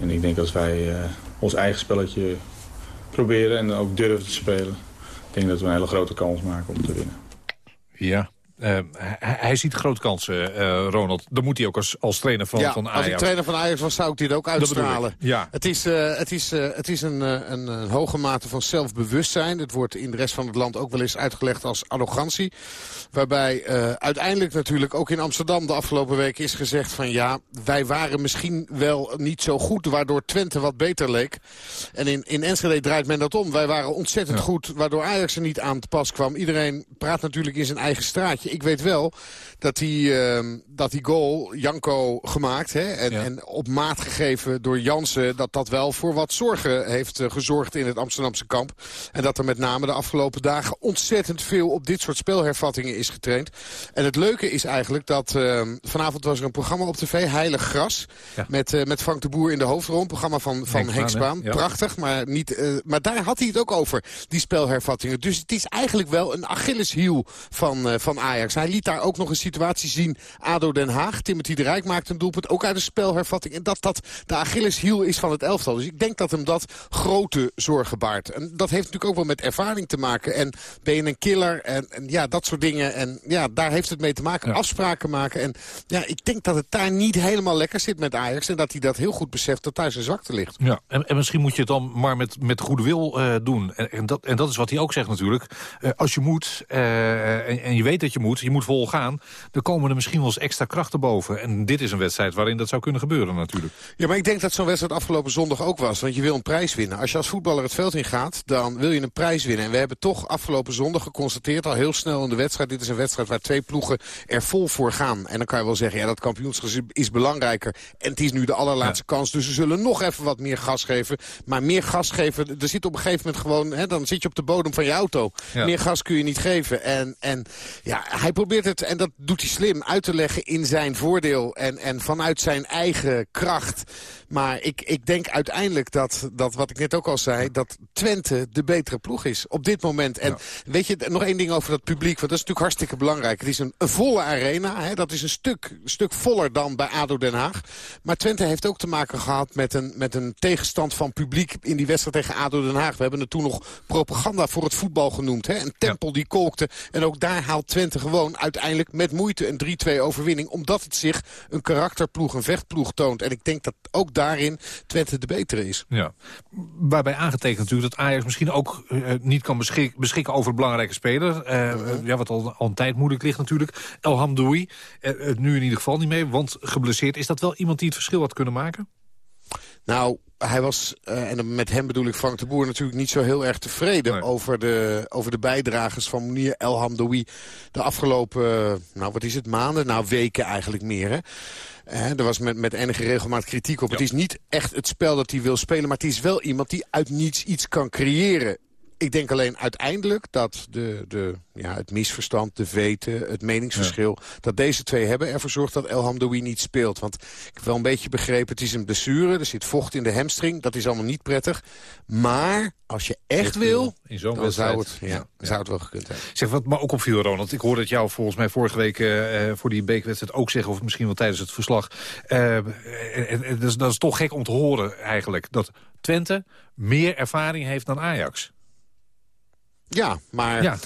En ik denk als wij ons eigen spelletje proberen en ook durven te spelen... ik denk dat we een hele grote kans maken om te winnen. Ja. Eh, hij, hij ziet grote kansen, eh, Ronald. Dan moet hij ook als, als trainer van, ja, van als ik Ajax. trainer van Ajax was, zou ik dit ook uitstralen. ja. Het is, eh, het is, het is een, een, een hoge mate van zelfbewustzijn. Het wordt in de rest van het land ook wel eens uitgelegd als arrogantie. Waarbij uiteindelijk natuurlijk ook in Amsterdam de afgelopen week is gezegd van... ja, wij waren misschien wel niet zo goed, waardoor Twente wat beter leek. En in, in Enschede draait men dat om. Wij waren ontzettend goed, waardoor Ajax er niet aan te pas kwam. Iedereen praat natuurlijk in zijn eigen straatje. Ik weet wel dat die, ehm, dat die goal, Janko gemaakt... Hè, en, en op maat gegeven door Jansen... dat dat wel voor wat zorgen heeft eh, gezorgd in het Amsterdamse kamp. En dat er met name de afgelopen dagen ontzettend veel... op dit soort spelhervattingen is getraind. En het leuke is eigenlijk dat... ehm, vanavond was er een programma op tv, Heilig Gras... Met, eh, met Frank de Boer in de hoofdrol. Een programma van, van Henk Henk Spaan, Spaan. hè? Ja. Prachtig, maar, niet, eh, maar daar had hij het ook over, die spelhervattingen. Dus het is eigenlijk wel een Achilleshiel van, van Ajax. Hij liet daar ook nog een situatie zien, ADO Den Haag. Timothy de Rijk maakte een doelpunt, ook uit een spelhervatting. En dat dat de Achilleshiel is van het elftal. Dus ik denk dat hem dat grote zorgen baart. En dat heeft natuurlijk ook wel met ervaring te maken. En ben je een killer en, en ja, dat soort dingen. En ja, daar heeft het mee te maken. Afspraken maken. En ja, ik denk dat het daar niet helemaal lekker zit met Ajax. En dat hij dat heel goed beseft dat daar zijn zwakte ligt. Ja, en, en misschien moet je het dan maar met, met goede wil eh, doen. En, en, dat, en dat is wat hij ook zegt natuurlijk. Eh, als je moet, eh, en, en je weet dat je moet, je moet vol gaan... dan komen er misschien wel eens extra krachten boven. En dit is een wedstrijd waarin dat zou kunnen gebeuren natuurlijk. Ja, maar ik denk dat zo'n wedstrijd afgelopen zondag ook was. Want je wil een prijs winnen. Als je als voetballer het veld in gaat, dan wil je een prijs winnen. En we hebben toch afgelopen zondag geconstateerd, al heel snel in de wedstrijd... dit is een wedstrijd waar twee ploegen er vol voor gaan. En dan kan je wel zeggen, ja, dat kampioenschap is belangrijker. En het is nu de allerlaatste kans. Dus ze zullen nog even wat meer gas geven. Maar meer gas geven, er zit op een gegeven moment gewoon... Hè, dan zit je op de bodem van je auto. Ja. Meer gas kun je niet geven. En, en ja, hij probeert het, en dat doet hij slim, uit te leggen in zijn voordeel. En, en vanuit zijn eigen kracht. Maar ik, ik denk uiteindelijk dat, dat, wat ik net ook al zei... dat Twente de betere ploeg is op dit moment. En weet je, nog één ding over dat publiek. Want dat is natuurlijk hartstikke belangrijk. Het is een, een volle arena. Hè, dat is een stuk, een stuk voller dan bij ADO Den Haag. Maar Twente heeft ook te maken gehad met een, met een tegenstand van publiek... in die wedstrijd tegen ADO Den Haag. We hebben het toen nog propaganda voor het voetbal genoemd. Hè? Een tempel die kolkte. En ook daar haalt Twente gewoon uiteindelijk met moeite een 3-2 overwinning. Omdat het zich een karakterploeg, een vechtploeg toont. En ik denk dat ook daarin Twente de betere is. Ja. Waarbij aangetekend natuurlijk dat Ajax misschien ook eh, niet kan beschik- beschikken over belangrijke speler. Eh, eh, ja, wat al, al een tijd moeilijk ligt natuurlijk. El Hamdoui, nu in ieder geval niet mee, want geblesseerd. Is dat wel iemand die het verschil had kunnen maken? Nou, hij was, eh, en met hem bedoel ik Frank de Boer... natuurlijk niet zo heel erg tevreden over, de, over de bijdragers van Mounir El Hamdoui... de afgelopen, nou wat is het, maanden? Nou, weken eigenlijk meer, hè? Eh, er was met, met enige regelmaat kritiek op. Het is niet echt het spel dat hij wil spelen... maar het is wel iemand die uit niets iets kan creëren. Ik denk alleen uiteindelijk dat de, de, ja, het misverstand, de veten, het meningsverschil... dat deze twee hebben ervoor zorgt dat El Hamdoui niet speelt. Want ik heb wel een beetje begrepen, het is een blessure. Er zit vocht in de hamstring, dat is allemaal niet prettig. Maar als je echt wil, in zo'n dan zou wedstrijd. het, ja, zou het wel gekund hebben. Zeg, wat me ook opviel, Ronald. Ik hoorde het jou volgens mij vorige week eh, eh, voor die bekerwedstrijd ook zeggen... of misschien wel tijdens het verslag. Eh, en- en- en dat, is, dat is toch gek om te horen eigenlijk. Dat Twente meer ervaring heeft dan Ajax. Ja, maar Ja.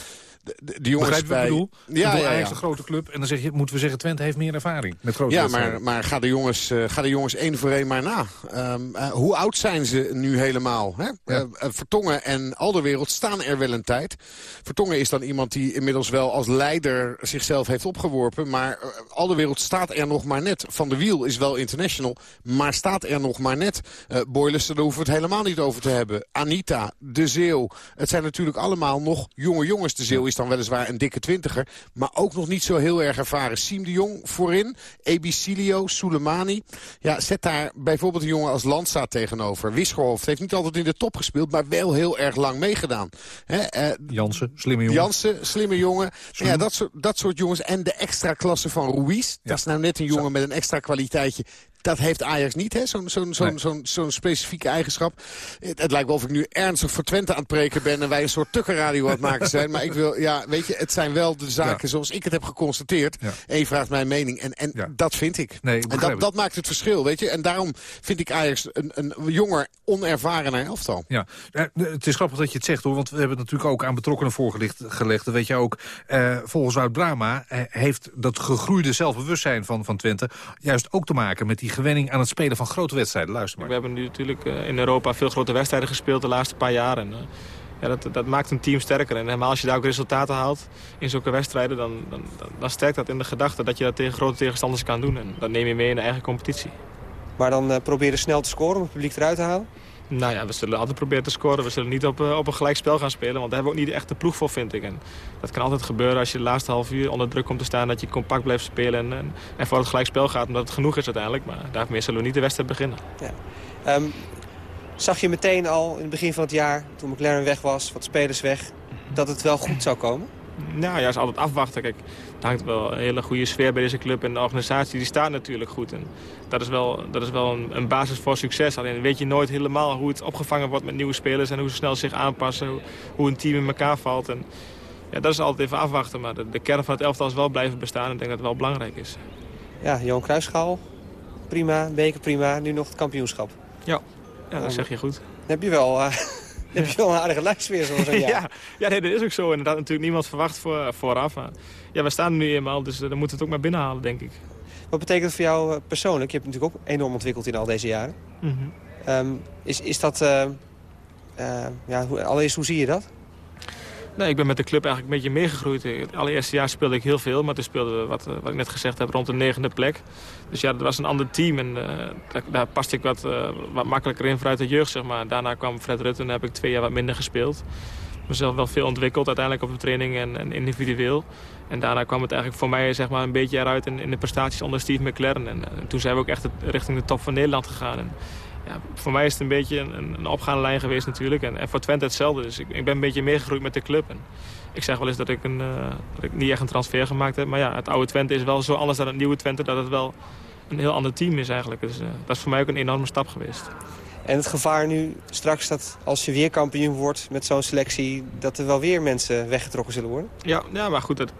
De, de jongens Begrijp je wat bij... ik bedoel? Ja, ja, ja. een grote club. En dan zeg je, moeten we zeggen, Twente heeft meer ervaring met grote Ja, maar, maar ga, de jongens, eh, ga de jongens één voor één maar na. Ehm, eh, hoe oud zijn ze nu helemaal? Hè? Eh, eh, Vertongen en Alderwereld staan er wel een tijd. Vertongen is dan iemand die inmiddels wel als leider zichzelf heeft opgeworpen. Maar Alderwereld staat er nog maar net. Van de Wiel is wel international, maar staat er nog maar net. Eh Boylissen, daar hoeven we het helemaal niet over te hebben. Anita, De Zeeuw. Het zijn natuurlijk allemaal nog jonge jongens. De Zeeuw is dan weliswaar een dikke twintiger. Maar ook nog niet zo heel erg ervaren. Siem de Jong voorin. Ebicilio, Soleimani. Ja, zet daar bijvoorbeeld een jongen als Landsa tegenover. Wisgerhoff heeft niet altijd in de top gespeeld, maar wel heel erg lang meegedaan. Hè, eh, Jansen, slimme jongen. Jansen, slimme jongen. Ja, dat, soort, dat soort jongens. En de extra klasse van Ruiz. Dat is nou net een jongen met een extra kwaliteitje. Dat heeft Ajax niet, hè? Zo'n zo'n zo'n zo'n zo'n specifieke eigenschap. Het, het lijkt wel of ik nu ernstig voor Twente aan het preken ben... en wij een soort tukkenradio aan het maken zijn. Maar ik wil, ja, weet je, het zijn wel de zaken Ja. zoals ik het heb geconstateerd. En je vraagt mijn mening. En, en dat vind ik. Nee, ik en dat, dat maakt het verschil, weet je. En daarom vind ik Ajax een, een jonger, onervarener elftal. Ja, het is grappig dat je het zegt hoor, want we hebben het natuurlijk ook aan betrokkenen voorgelegd. Gelegd. Dat weet je ook. Eh, volgens Wout Brama eh, heeft dat gegroeide zelfbewustzijn van, van Twente juist ook te maken met die gewenning aan het spelen van grote wedstrijden. Luister maar. We hebben nu natuurlijk eh, in Europa veel grote wedstrijden gespeeld de laatste paar jaar. En, eh, ja, dat, dat maakt een team sterker. En helemaal als je daar ook resultaten haalt in zulke wedstrijden... dan, dan, dan, dan sterkt dat in de gedachte dat je dat tegen grote tegenstanders kan doen. En dat neem je mee in de eigen competitie. Maar dan eh, proberen snel te scoren om het publiek eruit te halen? Nou ja, we zullen altijd proberen te scoren. We zullen niet op, eh, op een gelijk spel gaan spelen. Want daar hebben we ook niet echt de ploeg voor, vind ik. En dat kan altijd gebeuren als je de laatste half uur onder druk komt te staan. Dat je compact blijft spelen en, en, voor het gelijk spel gaat. Omdat het genoeg is uiteindelijk. Maar daarmee zullen we niet de wedstrijd beginnen. Ja. Ehm, zag je meteen al in het begin van het jaar, toen McLaren weg was, wat spelers weg, dat het wel goed zou komen? Nou ja, is altijd afwachten. Kijk, er hangt wel een hele goede sfeer bij deze club. En de organisatie die staat natuurlijk goed. En dat is wel, dat is wel een, een basis voor succes. Alleen weet je nooit helemaal hoe het opgevangen wordt met nieuwe spelers... en hoe ze snel zich aanpassen, hoe, een team in elkaar valt. En, ja, dat is altijd even afwachten. Maar de, de kern van het elftal is wel blijven bestaan. En ik denk dat het wel belangrijk is. Ja, Johan Cruijffschaal, prima, beker prima, nu nog het kampioenschap. Ja, ja dat zeg je goed. Dan heb je wel, eh, heb je wel een aardige lijst weer zo'n jaar. ja, ja nee, dat is ook zo. Inderdaad, natuurlijk niemand verwacht voor, vooraf. Maar ja, we staan er nu eenmaal, dus eh, dan moeten we het ook maar binnenhalen, denk ik. Wat betekent het voor jou eh, persoonlijk? Je hebt natuurlijk ook enorm ontwikkeld in al deze jaren. Mhm. Ehm, is, is dat... eh, eh, ja, hoe, allereerst, hoe zie je dat? Nee, ik ben met de club eigenlijk een beetje meegegroeid. Het allereerste jaar speelde ik heel veel, maar toen speelden we, wat, eh, wat ik net gezegd heb, rond de negende plek. Dus ja, dat was een ander team en eh, daar, daar paste ik wat, eh, wat makkelijker in vanuit de jeugd, zeg maar. Daarna kwam Fred Rutte en heb ik twee jaar wat minder gespeeld. Mezelf wel veel ontwikkeld uiteindelijk op de training en, en individueel. En daarna kwam het eigenlijk voor mij zeg maar, een beetje eruit in, in de prestaties onder Steve McLaren. En, toen zijn we ook echt richting de top van Nederland gegaan. Ja, voor mij is het een beetje een, een, opgaande lijn geweest natuurlijk. En, en voor Twente hetzelfde. Dus ik, ik ben een beetje meegegroeid met de club. En ik zeg wel eens dat ik, een, eh, dat ik niet echt een transfer gemaakt heb. Maar ja, het oude Twente is wel zo anders dan het nieuwe Twente... dat het wel een heel ander team is eigenlijk. Dus eh, dat is voor mij ook een enorme stap geweest. En het gevaar nu straks dat als je weer kampioen wordt met zo'n selectie... dat er wel weer mensen weggetrokken zullen worden? Ja, ja maar goed, dat,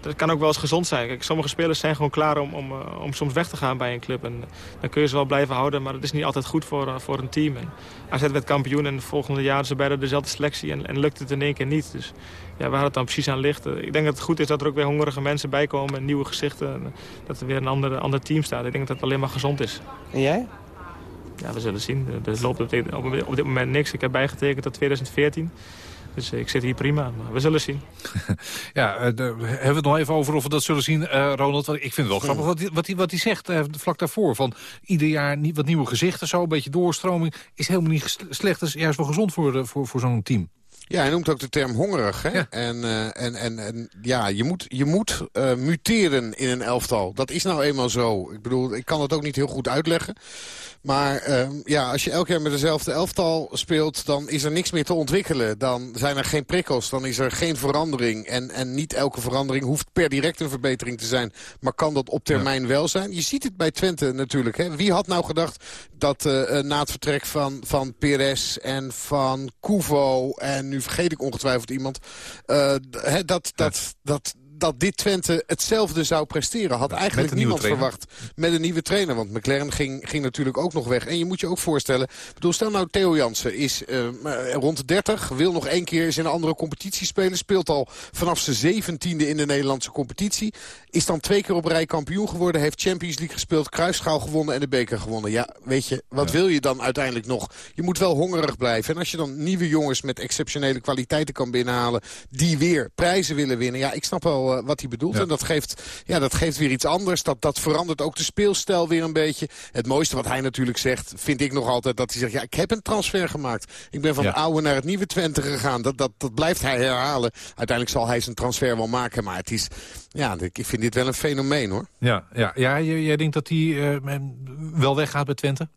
dat kan ook wel eens gezond zijn. Kijk, sommige spelers zijn gewoon klaar om, om, eh, om soms weg te gaan bij een club. En dan kun je ze wel blijven houden, maar dat is niet altijd goed voor, eh, voor een team. En AZ werd kampioen en het volgende jaar ze bijna dezelfde selectie en, en lukt het in één keer niet. Dus ja, waar het dan precies aan ligt. eh, Ik denk dat het goed is dat er ook weer hongerige mensen bij komen en nieuwe gezichten. En, eh, dat er weer een ander, ander team staat. Ik denk dat het alleen maar gezond is. En jij? Ja, we zullen zien. Er loopt op dit, op dit moment niks. Ik heb bijgetekend tot 2014. Dus eh, ik zit hier prima, maar we zullen zien. Ja, eh, daar hebben we het nog even over of we dat zullen zien, eh, Ronald. Want ik vind het wel grappig wat hij wat hij- wat hij zegt eh, vlak daarvoor. Van ieder jaar nie- wat nieuwe gezichten, zo een beetje doorstroming. Is helemaal niet slecht, dat is juist wel gezond voor, de- voor, voor zo'n team. Ja, hij noemt ook de term hongerig. Hè? En, eh, en, en, en ja, je moet, je moet eh, muteren in een elftal. Dat is nou eenmaal zo. Ik bedoel, ik kan het ook niet heel goed uitleggen. Maar eh, ja, als je elk jaar met dezelfde elftal speelt... dan is er niks meer te ontwikkelen. Dan zijn er geen prikkels, dan is er geen verandering. En, en niet elke verandering hoeft per direct een verbetering te zijn. Maar kan dat op termijn wel zijn? Je ziet het bij Twente natuurlijk. Hè? Wie had nou gedacht dat eh, eh, na het vertrek van, van Perez en van Kuvo... en nu vergeet ik ongetwijfeld iemand... eh, hè, dat, dat, dat, dat dit Twente hetzelfde zou presteren. Had eigenlijk niemand verwacht met een nieuwe trainer. Want McLaren ging, ging natuurlijk ook nog weg. En je moet je ook voorstellen... ik bedoel, stel nou Theo Jansen is eh, rond de 30. Wil nog één keer eens in een andere competitie spelen. Speelt al vanaf zijn zeventiende in de Nederlandse competitie. Is dan twee keer op rij kampioen geworden. Heeft Champions League gespeeld. Kruisschaal gewonnen en de beker gewonnen. Ja, weet je, wat wil je dan uiteindelijk nog? Je moet wel hongerig blijven. En als je dan nieuwe jongens met exceptionele kwaliteiten kan binnenhalen... die weer prijzen willen winnen. Ja, ik snap wel eh, wat hij bedoelt. En dat geeft, ja, dat geeft weer iets anders. Dat, dat verandert ook de speelstijl weer een beetje. Het mooiste wat hij natuurlijk zegt, vind ik nog altijd... dat hij zegt, ja, ik heb een transfer gemaakt. Ik ben van Ja. het oude naar het nieuwe Twente gegaan. Dat, dat, dat blijft hij herhalen. Uiteindelijk zal hij zijn transfer wel maken. Maar het is, ja, ik vind dit wel een fenomeen, hoor. Ja, ja, ja jij, jij denkt dat hij eh, wel weggaat bij Twente?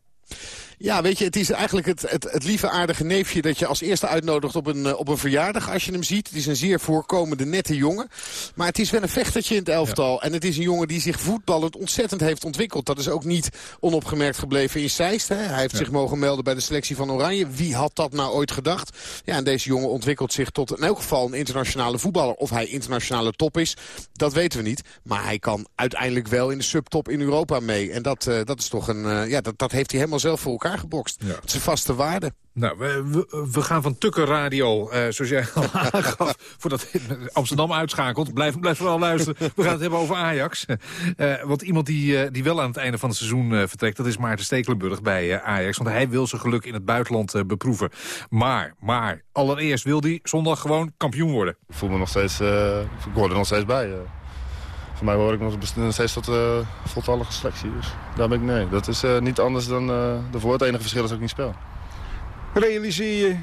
Ja, weet je, het is eigenlijk het, het, het lieve aardige neefje... dat je als eerste uitnodigt op een, eh, op een verjaardag als je hem ziet. Het is een zeer voorkomende, nette jongen. Maar het is wel een vechtertje in het elftal. En het is een jongen die zich voetballend ontzettend heeft ontwikkeld. Dat is ook niet onopgemerkt gebleven in Zeist. Hè. Hij heeft zich mogen melden bij de selectie van Oranje. Wie had dat nou ooit gedacht? Ja, en deze jongen ontwikkelt zich tot in elk geval een internationale voetballer. Of hij internationale top is, dat weten we niet. Maar hij kan uiteindelijk wel in de subtop in Europa mee. En dat, eh, dat is toch een... eh, ja, dat, dat heeft hij helemaal zelf voor elkaar gebokst. Het is een vaste waarde. Nou, we, we, we gaan van Tukker Radio, eh, zoals jij al aangaf, voordat Amsterdam uitschakelt. Blijf, blijf vooral luisteren. We gaan het hebben over Ajax. Eh, want iemand die, eh, die wel aan het einde van het seizoen eh, vertrekt... dat is Maarten Stekelenburg bij eh, Ajax. Want hij wil zijn geluk in het buitenland eh, beproeven. Maar, maar, allereerst wil hij zondag gewoon kampioen worden. Ik voel me nog steeds, eh, ik hoor er nog steeds bij. eh. Voor mij hoor ik nog steeds tot uh, voltallige selectie. Dus daar ben ik nee. Dat is eh, niet anders dan eh daarvoor. Het enige verschil is dat ik niet speel. Realiseer je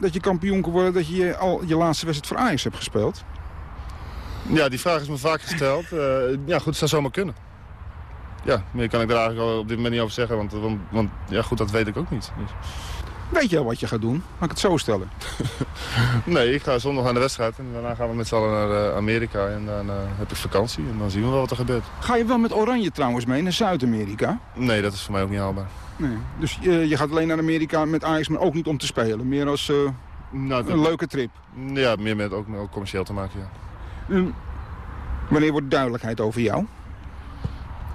dat je kampioen kan worden... dat je al je laatste wedstrijd voor Ajax hebt gespeeld? Ja, die vraag is me vaak gesteld. Eh, ja, goed, het zou zomaar kunnen. Ja, meer kan ik daar eigenlijk al op dit moment niet over zeggen. Want, want, want ja, goed, dat weet ik ook niet. Dus. Weet je al wat je gaat doen? Mag ik het zo stellen? Nee, ik ga zondag naar de wedstrijd. En daarna gaan we met z'n allen naar eh, Amerika. En dan eh, heb ik vakantie. En dan zien we wel wat er gebeurt. Ga je wel met Oranje trouwens mee naar Zuid-Amerika? Nee, dat is voor mij ook niet haalbaar. Nee. Dus eh, je gaat alleen naar Amerika met Ajax, maar ook niet om te spelen. Meer als Nou, een leuke trip. Ja, meer met ook, ook commercieel te maken, ja. Hm. Wanneer wordt duidelijkheid over jou?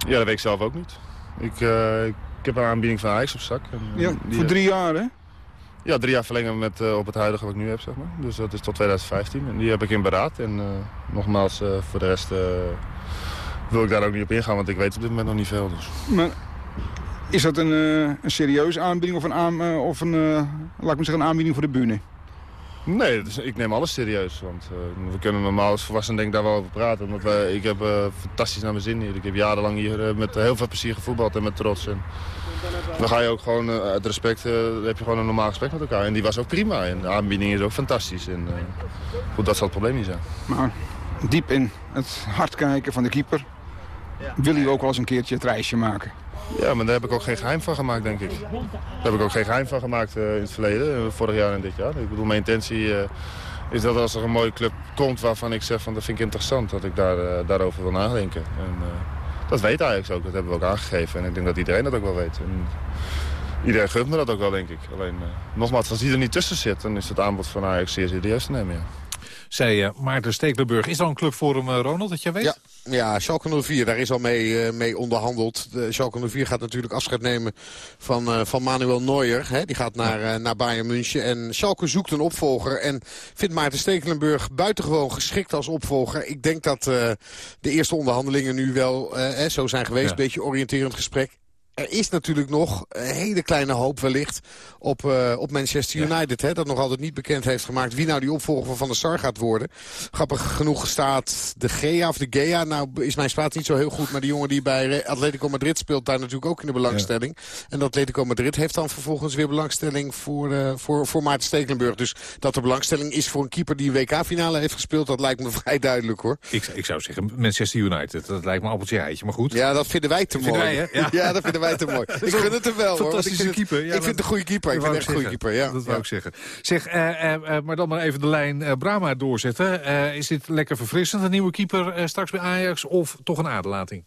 Ja, dat weet ik zelf ook niet. Ik, ik heb een aanbieding van Ajax op zak. En, Ja, die, voor drie jaar, hè? Ja, drie jaar verlengen met, eh, op het huidige wat ik nu heb, zeg maar. Dus dat is tot 2015. En die heb ik in beraad. En eh, nogmaals, eh, voor de rest wil ik daar ook niet op ingaan, want ik weet op dit moment nog niet veel. Dus. Maar is dat een, een serieuze aanbieding of een, aan, of een, laat ik maar zeggen, een aanbieding voor de bühne? Nee, dus ik neem alles serieus. Want we kunnen normaal als volwassenen denk ik daar wel over praten. Omdat wij, ik heb fantastisch naar mijn zin hier. Ik heb jarenlang hier met heel veel plezier gevoetbald en met trots. En dan ga je ook gewoon eh, uit respect, eh, dan heb je gewoon een normaal gesprek met elkaar. En die was ook prima. En de aanbieding is ook fantastisch. En eh, goed, dat zal het probleem niet zijn. Maar diep in het hart kijken van de keeper... wil u ook wel eens een keertje het reisje maken? Ja, maar daar heb ik ook geen geheim van gemaakt, denk ik. Daar heb ik ook geen geheim van gemaakt in het verleden, vorig jaar en dit jaar. Ik bedoel, mijn intentie is dat als er een mooie club komt waarvan ik zeg van dat vind ik interessant, dat ik daar, daarover wil nadenken. En, dat weet Ajax ook, dat hebben we ook aangegeven. En ik denk dat iedereen dat ook wel weet. En iedereen gunt me dat ook wel, denk ik. Alleen, eh, nogmaals, als die er niet tussen zit, dan is het aanbod van Ajax zeer serieus te nemen. Zei uh, Maarten Stekelenburg. Is er een club voor hem, uh, Ronald, dat jij weet? Ja. Ja, Schalke 04, daar is al mee, uh, mee onderhandeld. De Schalke 04 gaat natuurlijk afscheid nemen van, uh, van Manuel Neuer. Hè? Die gaat naar, uh, naar Bayern München. En Schalke zoekt een opvolger. En vindt Maarten Stekelenburg buitengewoon geschikt als opvolger. Ik denk dat de eerste onderhandelingen nu wel zo zijn geweest. Een ja. beetje oriënterend gesprek. Er is natuurlijk nog een hele kleine hoop wellicht op, uh, op Manchester United. Ja. Hè, dat nog altijd niet bekend heeft gemaakt wie nou die opvolger van Van der Sar gaat worden. Grappig genoeg staat de Gea of de Gea. Nou is mijn spraat niet zo heel goed. Maar die jongen die bij Atletico Madrid speelt daar natuurlijk ook in de belangstelling. Ja. En Atletico Madrid heeft dan vervolgens weer belangstelling voor, uh, voor, voor Maarten Stekelenburg. Dus dat er belangstelling is voor een keeper die een WK-finale heeft gespeeld. Dat lijkt me vrij duidelijk hoor. Ik, ik zou zeggen Manchester United. Dat lijkt me appeltje eitje. Maar goed. Ja dat vinden wij te mooi. Wij, ja. ja dat vinden wij te mooi. Ik vind het er wel hoor. Fantastische ik keeper. Ja, ik vind het een goede keeper. Ik vind echt een goede keeper. Ja. Dat wou ik zeggen. Zeg, uh, uh, maar dan maar even de lijn Brama doorzetten. is dit lekker verfrissend, een nieuwe keeper straks bij Ajax? Of toch een aderlating?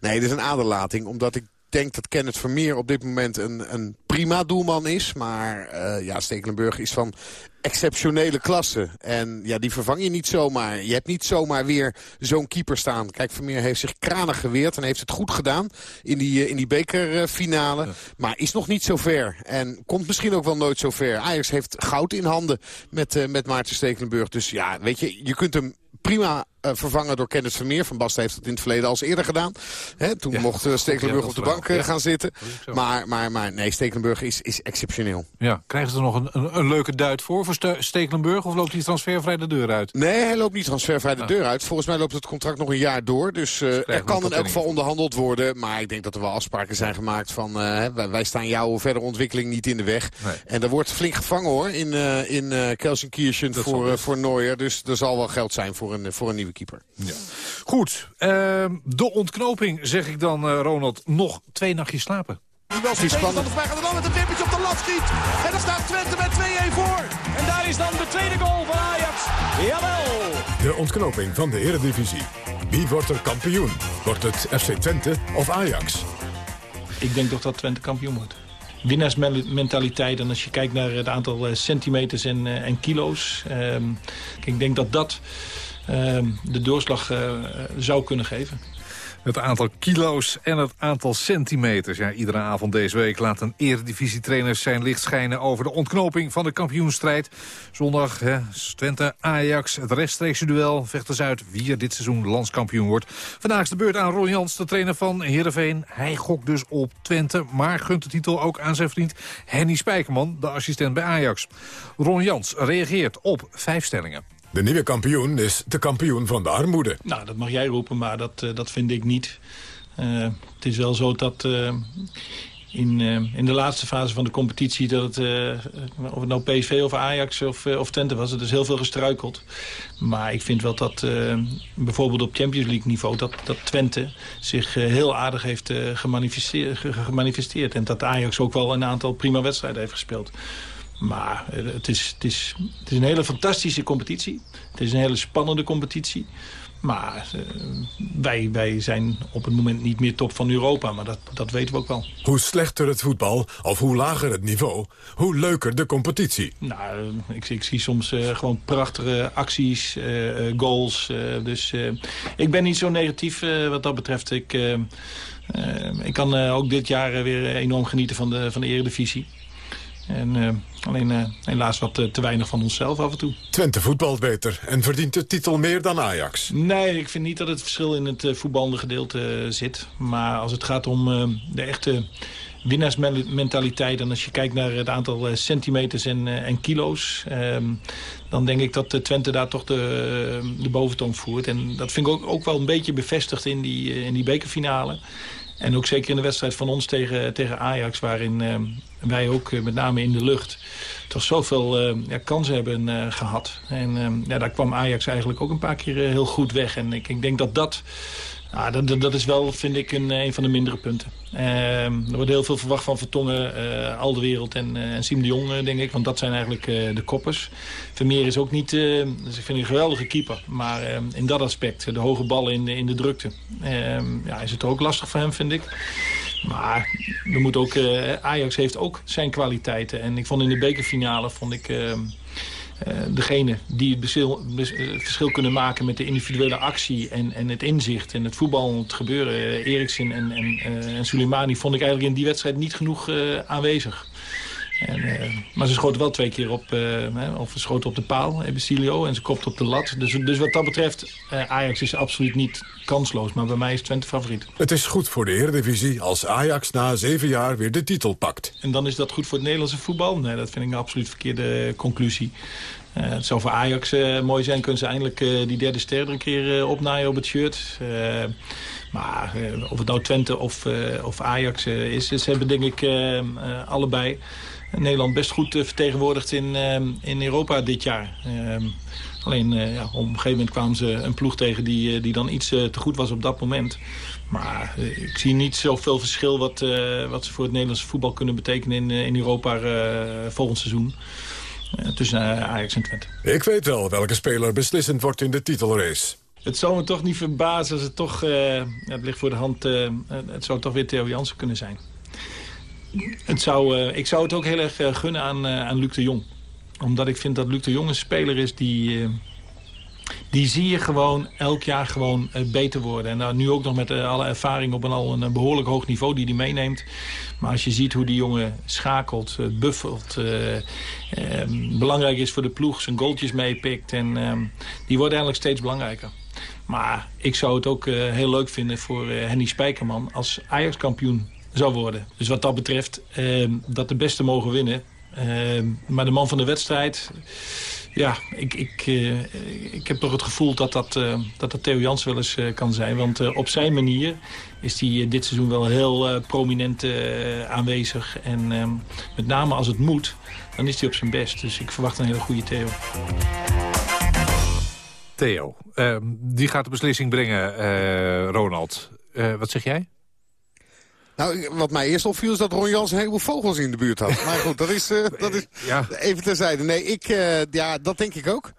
Nee, dit is een aderlating. Omdat ik denk dat Kenneth Vermeer op dit moment een, een prima doelman is. Maar uh, ja, Stekelenburg is van exceptionele klasse. En ja, die vervang je niet zomaar. Je hebt niet zomaar weer zo'n keeper staan. Kijk, Vermeer heeft zich kranig geweerd en heeft het goed gedaan in die, uh, in die bekerfinale. Ja. Maar is nog niet zo ver. En komt misschien ook wel nooit zo ver. Ajax heeft goud in handen met, uh, met Maarten Stekelenburg. Dus ja, weet je, je kunt hem prima uh, vervangen door Kenneth Vermeer. Van Basten heeft het in het verleden al eerder gedaan. Hè, toen ja, mocht uh, Stekelenburg op de bank ja. gaan zitten. Maar, maar, maar nee, Stekelenburg is, is exceptioneel. Ja, krijgen ze er nog een, een, een leuke duit voor, voor Ste Stekelenburg? Of loopt hij transfervrij de deur uit? Nee, hij loopt niet transfervrij de deur uit. Volgens mij loopt het contract nog een jaar door. Dus er kan in elk geval onderhandeld worden. Maar ik denk dat er wel afspraken zijn gemaakt van... wij, wij, staan jouw verdere ontwikkeling niet in de weg. Nee. En er wordt flink gevangen hoor, in, in Kelsenkirchen voor, voor Neuer. Dus er zal wel geld zijn voor een, voor een nieuwe keeper. Ja. Goed, uh, de ontknoping zeg ik dan, uh, Ronald. Nog twee nachtjes slapen. Wel gaat het dan met een wippertje op de lat schiet. En dan staat Twente met 2-1 voor. En daar is dan de tweede goal van Ajax. Jawel. De ontknoping van de Eredivisie. Wie wordt er kampioen? Wordt het FC Twente of Ajax? Ik denk toch dat Twente kampioen wordt winnaarsmentaliteit. En als je kijkt naar het aantal centimeters en, en kilo's. Uh, ik denk dat dat de doorslag uh, zou kunnen geven. Het aantal kilo's en het aantal centimeters. Ja, iedere avond deze week laat een eredivisietrainer zijn licht schijnen... over de ontknoping van de kampioenstrijd. Zondag, hè, Twente, Ajax, het rechtstreekse duel. Vechters uit wie er dit seizoen landskampioen wordt. Vandaag is de beurt aan Ron Jans, de trainer van Heerenveen. Hij gokt dus op Twente, maar gunt de titel ook aan zijn vriend Henny Spijkerman... de assistent bij Ajax. Ron Jans reageert op vijf stellingen. De nieuwe kampioen is de kampioen van de armoede. Nou, dat mag jij roepen, maar dat, uh, dat vind ik niet. Uh, het is wel zo dat uh, in, in de laatste fase van de competitie... dat het, of het nou PSV of Ajax of, of Twente was, het is heel veel gestruikeld. Maar ik vind wel dat bijvoorbeeld op Champions League niveau... dat, dat Twente zich heel aardig heeft gemanifesteerd, gemanifesteerd. En dat Ajax ook wel een aantal prima wedstrijden heeft gespeeld. Maar het is, het, is, het is een hele fantastische competitie. Het is een hele spannende competitie. Maar uh, wij, wij zijn op het moment niet meer top van Europa. Maar dat, dat weten we ook wel. Hoe slechter het voetbal, of hoe lager het niveau... hoe leuker de competitie. Nou, ik, ik zie soms uh, gewoon prachtige acties, uh, goals. dus ik ben niet zo negatief wat dat betreft. Ik, ik kan ook dit jaar weer enorm genieten van de, van de eredivisie. En uh, alleen uh, helaas wat uh, te weinig van onszelf af en toe. Twente voetbalt beter en verdient de titel meer dan Ajax. Nee, ik vind niet dat het verschil in het voetballende gedeelte zit. Maar als het gaat om de echte winnaarsmentaliteit... en als je kijkt naar het aantal centimeters en, en kilo's... Ehm, dan denk ik dat Twente daar toch de, de boventoon voert. En dat vind ik ook, ook wel een beetje bevestigd in die, in die bekerfinale... En ook zeker in de wedstrijd van ons tegen, tegen Ajax... waarin uh, wij ook uh, met name in de lucht toch zoveel uh, ja, kansen hebben gehad. En ja, daar kwam Ajax eigenlijk ook een paar keer heel goed weg. En ik, ik denk dat dat ja, dat, dat is wel, vind ik, een, een van de mindere punten. Uh, er wordt heel veel verwacht van Vertongen, uh, Al de Wereld en, uh, en Siem de Jong, denk ik. Want dat zijn eigenlijk de koppers. Vermeer is ook niet, dus ik vind een geweldige keeper. Maar ehm, in dat aspect, de hoge ballen in, in de drukte, ehm, ja, is het ook lastig voor hem, vind ik. Maar we moeten ook, Ajax heeft ook zijn kwaliteiten. En ik vond in de bekerfinale, vond ik... Uh, degene die het verschil, kunnen maken met de individuele actie en, en het inzicht en het voetbal het gebeuren. Uh, Eriksen en, en, en Soleimani vond ik eigenlijk in die wedstrijd niet genoeg aanwezig. En, uh, maar ze schoten wel twee keer op, uh, of ze schoten op de paal, Ebesilio, en ze kopt op de lat. Dus, dus wat dat betreft, uh, Ajax is absoluut niet kansloos. Maar bij mij is Twente favoriet. Het is goed voor de Eredivisie als Ajax na zeven jaar weer de titel pakt. En dan is dat goed voor het Nederlandse voetbal? Nee, dat vind ik een absoluut verkeerde conclusie. het zou voor Ajax mooi zijn, kunnen ze eindelijk die derde ster er een keer opnaaien op het shirt. maar of het nou Twente of, of Ajax is, ze hebben denk ik allebei Nederland best goed eh, vertegenwoordigd in, ehm, in Europa dit jaar. Ehm, alleen uh, ja, op een gegeven moment kwamen ze een ploeg tegen die, eh, die dan iets te goed was op dat moment. Maar ik zie niet zoveel verschil wat, wat ze voor het Nederlandse voetbal kunnen betekenen in, in Europa volgend seizoen. tussen Ajax en Twente. Ik weet wel welke speler beslissend wordt in de titelrace. het zou me toch niet verbazen als het toch... Uh, het ligt voor de hand, uh, het zou toch weer Theo Jansen kunnen zijn. Het zou, uh, ik zou het ook heel erg gunnen aan, aan Luc de Jong. Omdat ik vind dat Luc de Jong een speler is die die zie je gewoon elk jaar gewoon beter worden. En nu ook nog met alle ervaring op een al een, behoorlijk hoog niveau die hij meeneemt. Maar als je ziet hoe die jongen schakelt, buffelt, ehm, belangrijk is voor de ploeg, zijn goaltjes meepikt. En ehm, die wordt eigenlijk steeds belangrijker. Maar ik zou het ook heel leuk vinden voor Henny Spijkerman als Ajax-kampioen zou worden. Dus wat dat betreft, ehm, dat de beste mogen winnen. maar de man van de wedstrijd ja, ik, ik, uh, ik heb toch het gevoel dat dat, uh, dat, dat Theo Jans wel eens uh, kan zijn. Want op zijn manier is hij dit seizoen wel heel prominent aanwezig. En ehm, met name als het moet, dan is hij op zijn best. Dus ik verwacht een hele goede Theo. Theo, ehm, die gaat de beslissing brengen, Ronald. wat zeg jij? Nou, wat mij eerst opviel is dat Ron Jans een heleboel vogels in de buurt had. Maar goed, dat is, uh, dat is ja. even terzijde. Nee, ik, uh, ja, dat denk ik ook.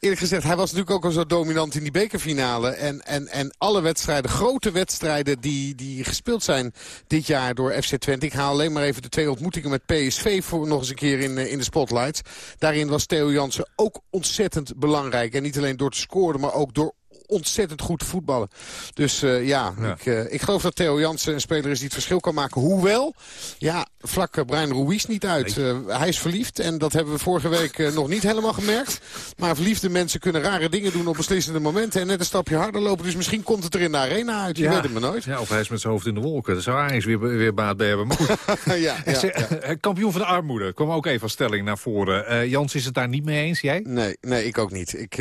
Eerlijk gezegd, hij was natuurlijk ook al zo dominant in die bekerfinale. En, en, en alle wedstrijden, grote wedstrijden die, die gespeeld zijn dit jaar door FC Twente. Ik haal alleen maar even de twee ontmoetingen met PSV voor nog eens een keer in, eh, in de spotlights. Daarin was Theo Jansen ook ontzettend belangrijk. En niet alleen door te scoren, maar ook door ontzettend goed voetballen. Dus uh, ja, Ik, uh, ik geloof dat Theo Jansen een speler is die het verschil kan maken. Hoewel, ja, vlak uh, Brian Ruiz niet uit. hij is verliefd en dat hebben we vorige week nog niet helemaal gemerkt. Maar verliefde mensen kunnen rare dingen doen op beslissende momenten. En net een stapje harder lopen. Dus misschien komt het er in de arena uit. Je weet het maar nooit. Ja, of hij is met zijn hoofd in de wolken. Daar zou Ajax weer, weer baat bij hebben. Maar goed. ja, ja, kampioen van de armoede. Kwam ook even als stelling naar voren. Jans is het daar niet mee eens, jij? Nee, nee ik ook niet. Ik,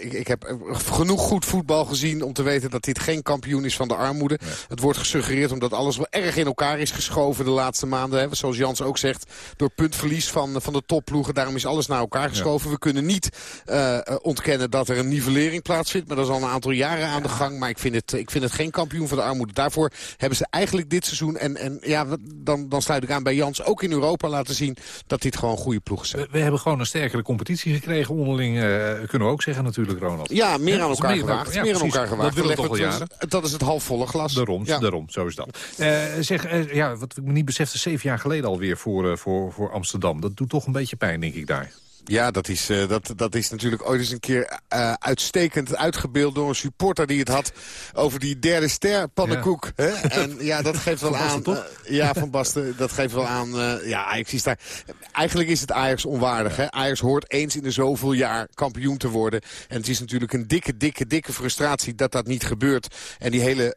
ik, ik heb genoeg goed voetbal gezien om te weten dat dit geen kampioen is van de armoede. Het wordt gesuggereerd omdat alles wel erg in elkaar is geschoven de laatste maanden. Hè. Zoals Jans ook zegt, door puntverlies van, van de topploegen. Daarom is alles naar elkaar geschoven. We kunnen niet uh, ontkennen dat er een nivellering plaatsvindt. Maar dat is al een aantal jaren aan de gang. Maar ik vind, het, ik vind het geen kampioen van de armoede. Daarvoor hebben ze eigenlijk dit seizoen... en, en ja, dan, dan sluit ik aan bij Jans, ook in Europa laten zien... dat dit gewoon goede ploegen zijn. We, we hebben gewoon een sterkere competitie gekregen onderling. Uh, kunnen we ook zeggen natuurlijk, Ronald. Ja, meer aan elkaar gewaagd. meer aan elkaar gewaagd. Dat, toch wel jaren. dat is het halfvolle glas. Daarom, ja. daarom zo is dat. Uh, zeg, uh, ja, wat ik me niet besefte, zeven jaar geleden alweer voor, uh, voor, voor Amsterdam. Dat doet toch een beetje pijn, denk ik, daar. Ja, dat is, uh, dat, dat is natuurlijk ooit eens een keer uh, uitstekend uitgebeeld door een supporter die het had over die derde ster pannenkoek. Ja. Hè? En ja, dat geeft wel aan. Uh, ja, Van Basten, dat geeft wel aan. ja, Ajax is daar. Eigenlijk is het Ajax onwaardig. Hè? Ajax hoort eens in de zoveel jaar kampioen te worden. En het is natuurlijk een dikke, dikke, dikke frustratie dat dat niet gebeurt. En die hele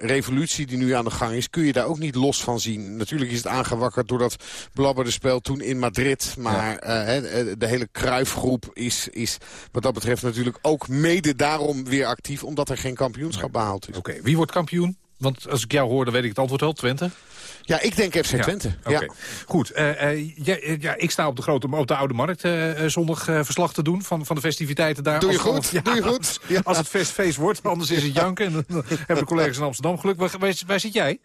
revolutie die nu aan de gang is, kun je daar ook niet los van zien. Natuurlijk is het aangewakkerd door dat blabberde spel toen in Madrid. Maar ja. de de hele kruifgroep is, is wat dat betreft natuurlijk ook mede daarom weer actief. Omdat er geen kampioenschap behaald is. Oké, wie wordt kampioen? Want als ik jou hoor, dan weet ik het antwoord al. Twente? Ja, ik denk FC Twente. Ja, ja. Goed, uh, uh, ja, ja, ik sta op de, grote, op de Oude Markt uh, zondag verslag te doen van, van de festiviteiten daar. Doe je goed, ja, doe je goed. Als het feest, feest wordt, anders is het janken. En dan hebben de collega's in Amsterdam geluk. Waar, waar, waar zit jij?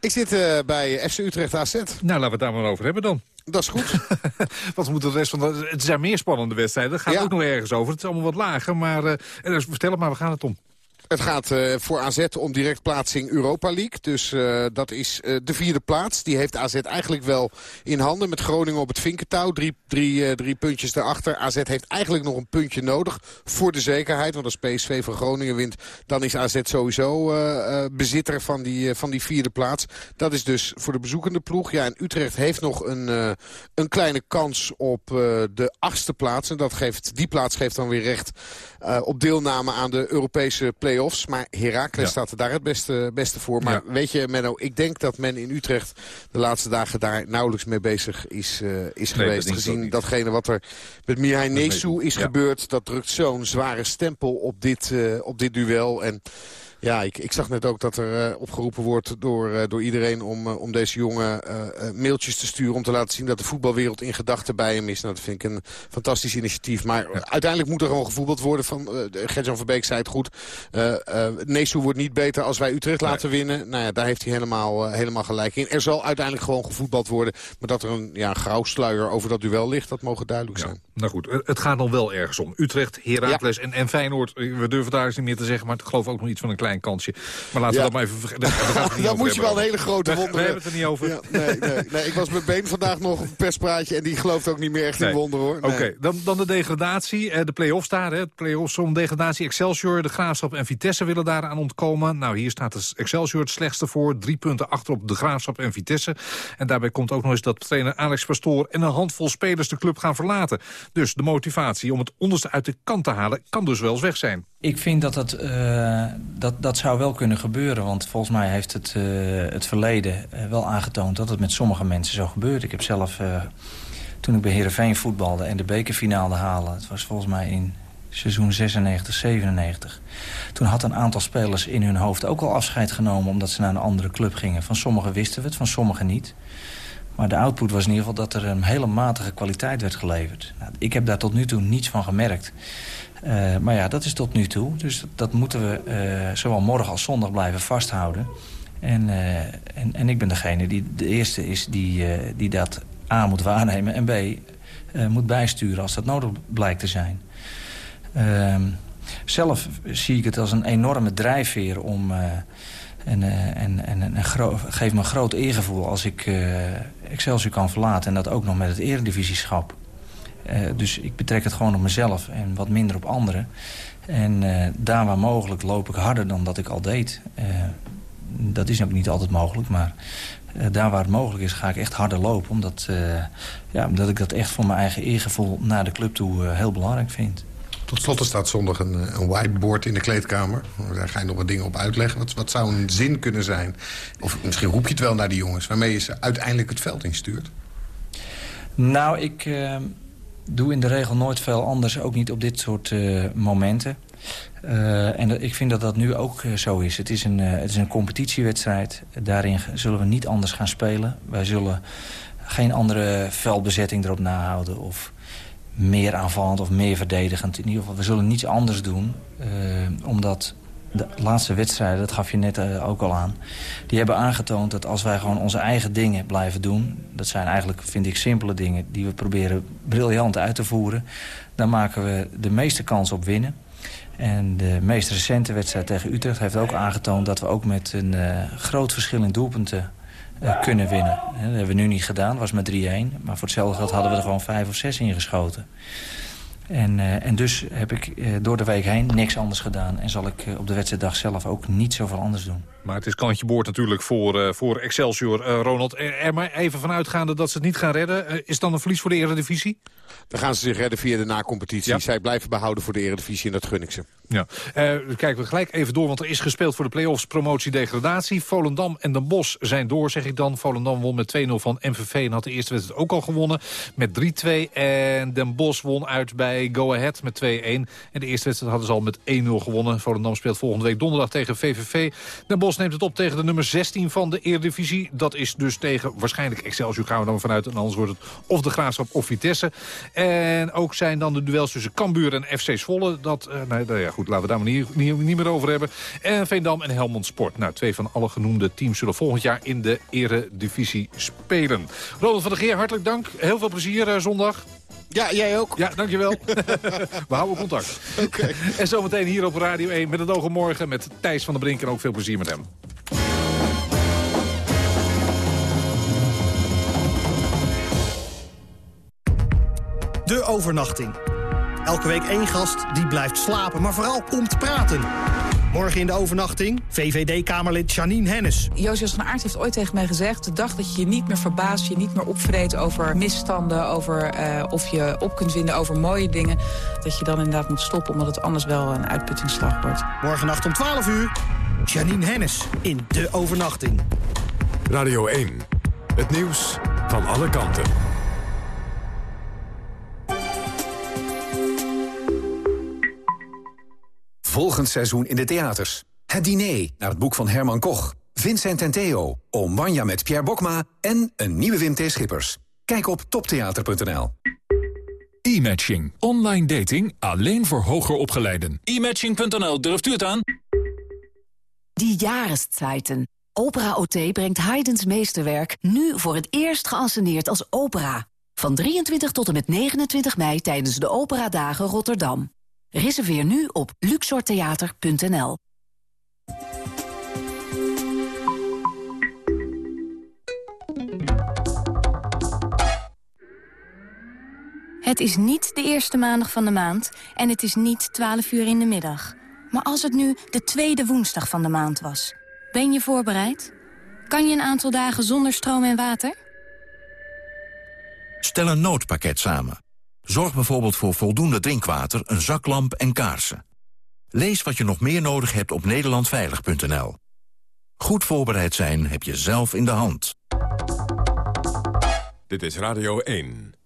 Ik zit bij FC Utrecht AZ. Nou, laten we het daar maar over hebben dan. Dat is goed. Want we moeten de rest van de... Het zijn meer spannende wedstrijden. Dat gaat ja. ook nog ergens over. Het is allemaal wat lager. Maar uh, vertel het maar, we gaan het om. Het gaat uh, voor AZ om direct plaatsing Europa League. Dus uh, dat is uh, de vierde plaats. Die heeft AZ eigenlijk wel in handen. Met Groningen op het vinkentouw. Drie, drie, drie puntjes daarachter. AZ heeft eigenlijk nog een puntje nodig voor de zekerheid. Want als PSV van Groningen wint, dan is AZ sowieso bezitter van die, van die vierde plaats. Dat is dus voor de bezoekende ploeg. Ja, en Utrecht heeft nog een, een kleine kans op de achtste plaats. En dat geeft, die plaats geeft dan weer recht op deelname aan de Europese play maar Heracles staat er daar het beste, beste voor. Maar weet je, Menno, ik denk dat men in Utrecht de laatste dagen daar nauwelijks mee bezig is, uh, is nee, geweest. Gezien datgene wat er met Mihai Nesu is gebeurd, dat drukt zo'n zware stempel op dit, uh, op dit duel. En Ja, ik, ik zag net ook dat er uh, opgeroepen wordt door, uh, door iedereen om, uh, om deze jongen mailtjes te sturen... om te laten zien dat de voetbalwereld in gedachten bij hem is. Nou, dat vind ik een fantastisch initiatief. Maar uiteindelijk moet er gewoon gevoetbald worden. Van, Gert-Jan Verbeek zei het goed. Neesu wordt niet beter als wij Utrecht laten winnen. Nou ja, daar heeft hij helemaal, helemaal gelijk in. Er zal uiteindelijk gewoon gevoetbald worden. Maar dat er een ja, grauwsluier over dat duel ligt, dat mogen duidelijk ja. zijn. Nou goed, het gaat nog wel ergens om. Utrecht, Heracles en, en Feyenoord. We durven daar eens niet meer te zeggen, maar ik geloof ook nog iets van een klein kansje. Maar laten we dat maar even vergeten. Dan moet je wel een hele grote wonder We hebben het er niet over. Ja, nee, nee, nee, ik was met Been vandaag nog een perspraatje en die gelooft ook niet meer echt in wonder hoor. Oké, dan, dan de degradatie, de play-offs daar. Hè. De play-offs om degradatie. Excelsior, de Graafschap en Vitesse willen daaraan ontkomen. Nou, hier staat de Excelsior het slechtste voor. Drie punten achter op de Graafschap en Vitesse. En daarbij komt ook nog eens dat trainer Alex Pastoor en een handvol spelers de club gaan verlaten. Dus de motivatie om het onderste uit de kant te halen kan dus wel eens weg zijn. Ik vind dat het, uh, dat, dat zou wel kunnen gebeuren. Want volgens mij heeft het, uh, het verleden uh, wel aangetoond dat het met sommige mensen zo gebeurt. Ik heb zelf, toen ik bij Heerenveen voetbalde en de bekerfinale halen... het was volgens mij in seizoen 96, 97... toen had een aantal spelers in hun hoofd ook al afscheid genomen... omdat ze naar een andere club gingen. Van sommigen wisten we het, van sommigen niet. Maar de output was in ieder geval dat er een hele matige kwaliteit werd geleverd. Nou, ik heb daar tot nu toe niets van gemerkt. Uh, maar ja, dat is tot nu toe. Dus dat moeten we uh, zowel morgen als zondag blijven vasthouden. En, uh, en, en, ik ben degene die de eerste is die, die dat A moet waarnemen... en B moet bijsturen als dat nodig blijkt te zijn. Ehm, zelf zie ik het als een enorme drijfveer om... En, en, en, en geeft me een groot eergevoel als ik Excelsior kan verlaten. En dat ook nog met het eredivisieskap. Uh, dus ik betrek het gewoon op mezelf en wat minder op anderen. En daar waar mogelijk loop ik harder dan dat ik al deed. dat is ook niet altijd mogelijk, maar daar waar het mogelijk is ga ik echt harder lopen. Omdat, ja, omdat ik dat echt voor mijn eigen eergevoel naar de club toe heel belangrijk vind. Tot slot er staat zondag een, een, whiteboard in de kleedkamer. Daar ga je nog wat dingen op uitleggen. Wat, wat, zou een zin kunnen zijn? Of misschien roep je het wel naar die jongens... waarmee je ze uiteindelijk het veld instuurt? Nou, ik uh, doe in de regel nooit veel anders. Ook niet op dit soort uh, momenten. Uh, en ik vind dat dat nu ook zo is. Het is, een, het is een competitiewedstrijd. Daarin zullen we niet anders gaan spelen. Wij zullen geen andere veldbezetting erop nahouden... of meer aanvallend of meer verdedigend. In ieder geval, we zullen niets anders doen. Omdat de laatste wedstrijden, dat gaf je net uh, ook al aan... die hebben aangetoond dat als wij gewoon onze eigen dingen blijven doen... dat zijn eigenlijk, vind ik, simpele dingen... die we proberen briljant uit te voeren... dan maken we de meeste kans op winnen. En de meest recente wedstrijd tegen Utrecht heeft ook aangetoond... dat we ook met een uh, groot verschil in doelpunten uh, kunnen winnen. Dat hebben we nu niet gedaan, was met 3-1. Maar voor hetzelfde geld hadden we er gewoon 5 of 6 ingeschoten. En, uh, en dus heb ik uh, door de week heen niks anders gedaan. En zal ik op de wedstrijddag zelf ook niet zoveel anders doen. Maar het is kantje boord natuurlijk voor, voor Excelsior, Ronald. Er, maar even vanuitgaande dat ze het niet gaan redden. is dan een verlies voor de Eredivisie? Dan gaan ze zich redden via de nacompetitie. Ja. Zij blijven behouden voor de Eredivisie en dat gun ik ze. Ja. Uh, kijken we gelijk even door, want er is gespeeld voor de play-offs promotie-degradatie. Volendam en Den Bosch zijn door, zeg ik dan. Volendam won met 2-0 van MVV en had de eerste wedstrijd ook al gewonnen. Met 3-2 en Den Bosch won uit bij Go Ahead met 2-1. En de eerste wedstrijd hadden ze al met 1-0 gewonnen. Volendam speelt volgende week donderdag tegen VVV. Den Bosch neemt het op tegen de nummer 16 van de Eredivisie. Dat is dus tegen waarschijnlijk Excelsior gaan we dan vanuit. En anders wordt het of de Graafschap of Vitesse. En ook zijn dan de duels tussen Cambuur en FC Zwolle. Dat, uh, nou ja, goed, laten we daar maar niet, niet, niet, meer over hebben. En Veendam en Helmond Sport. Nou, twee van alle genoemde teams zullen volgend jaar in de eredivisie spelen. Ronald van der Geer, hartelijk dank. Heel veel plezier uh, zondag. Ja, jij ook. Ja, dankjewel. we houden contact. Okay. En zometeen hier op Radio 1 met het oog morgen met Thijs van der Brink. En ook veel plezier met hem. De overnachting. Elke week één gast die blijft slapen, maar vooral komt praten. Morgen in de overnachting, VVD-Kamerlid Janine Hennis. Josias van Aert heeft ooit tegen mij gezegd... de dag dat je je niet meer verbaast, je niet meer opvreet over misstanden... over uh, of je op kunt winden over mooie dingen... dat je dan inderdaad moet stoppen, omdat het anders wel een uitputtingsslag wordt. Morgennacht om 12 uur, Janine Hennis in De Overnachting. Radio 1, het nieuws van alle kanten. Volgend seizoen in de theaters. Het diner naar het boek van Herman Koch. Vincent en Theo, Oom Wanja met Pierre Bokma en een nieuwe Wim T. Schippers. Kijk op toptheater.nl. E-matching. Online dating alleen voor hoger opgeleiden. E-matching.nl, durft u het aan? Die Jahreszeiten. Opera OT brengt Haydn's meesterwerk nu voor het eerst geanceneerd als opera. Van 23 tot en met 29 mei tijdens de Operadagen Rotterdam. Reserveer nu op luxortheater.nl. Het is niet de eerste maandag van de maand en het is niet 12 uur in de middag. Maar als het nu de tweede woensdag van de maand was, ben je voorbereid? Kan je een aantal dagen zonder stroom en water? Stel een noodpakket samen. Zorg bijvoorbeeld voor voldoende drinkwater, een zaklamp en kaarsen. Lees wat je nog meer nodig hebt op nederlandveilig.nl. Goed voorbereid zijn heb je zelf in de hand. Dit is Radio 1.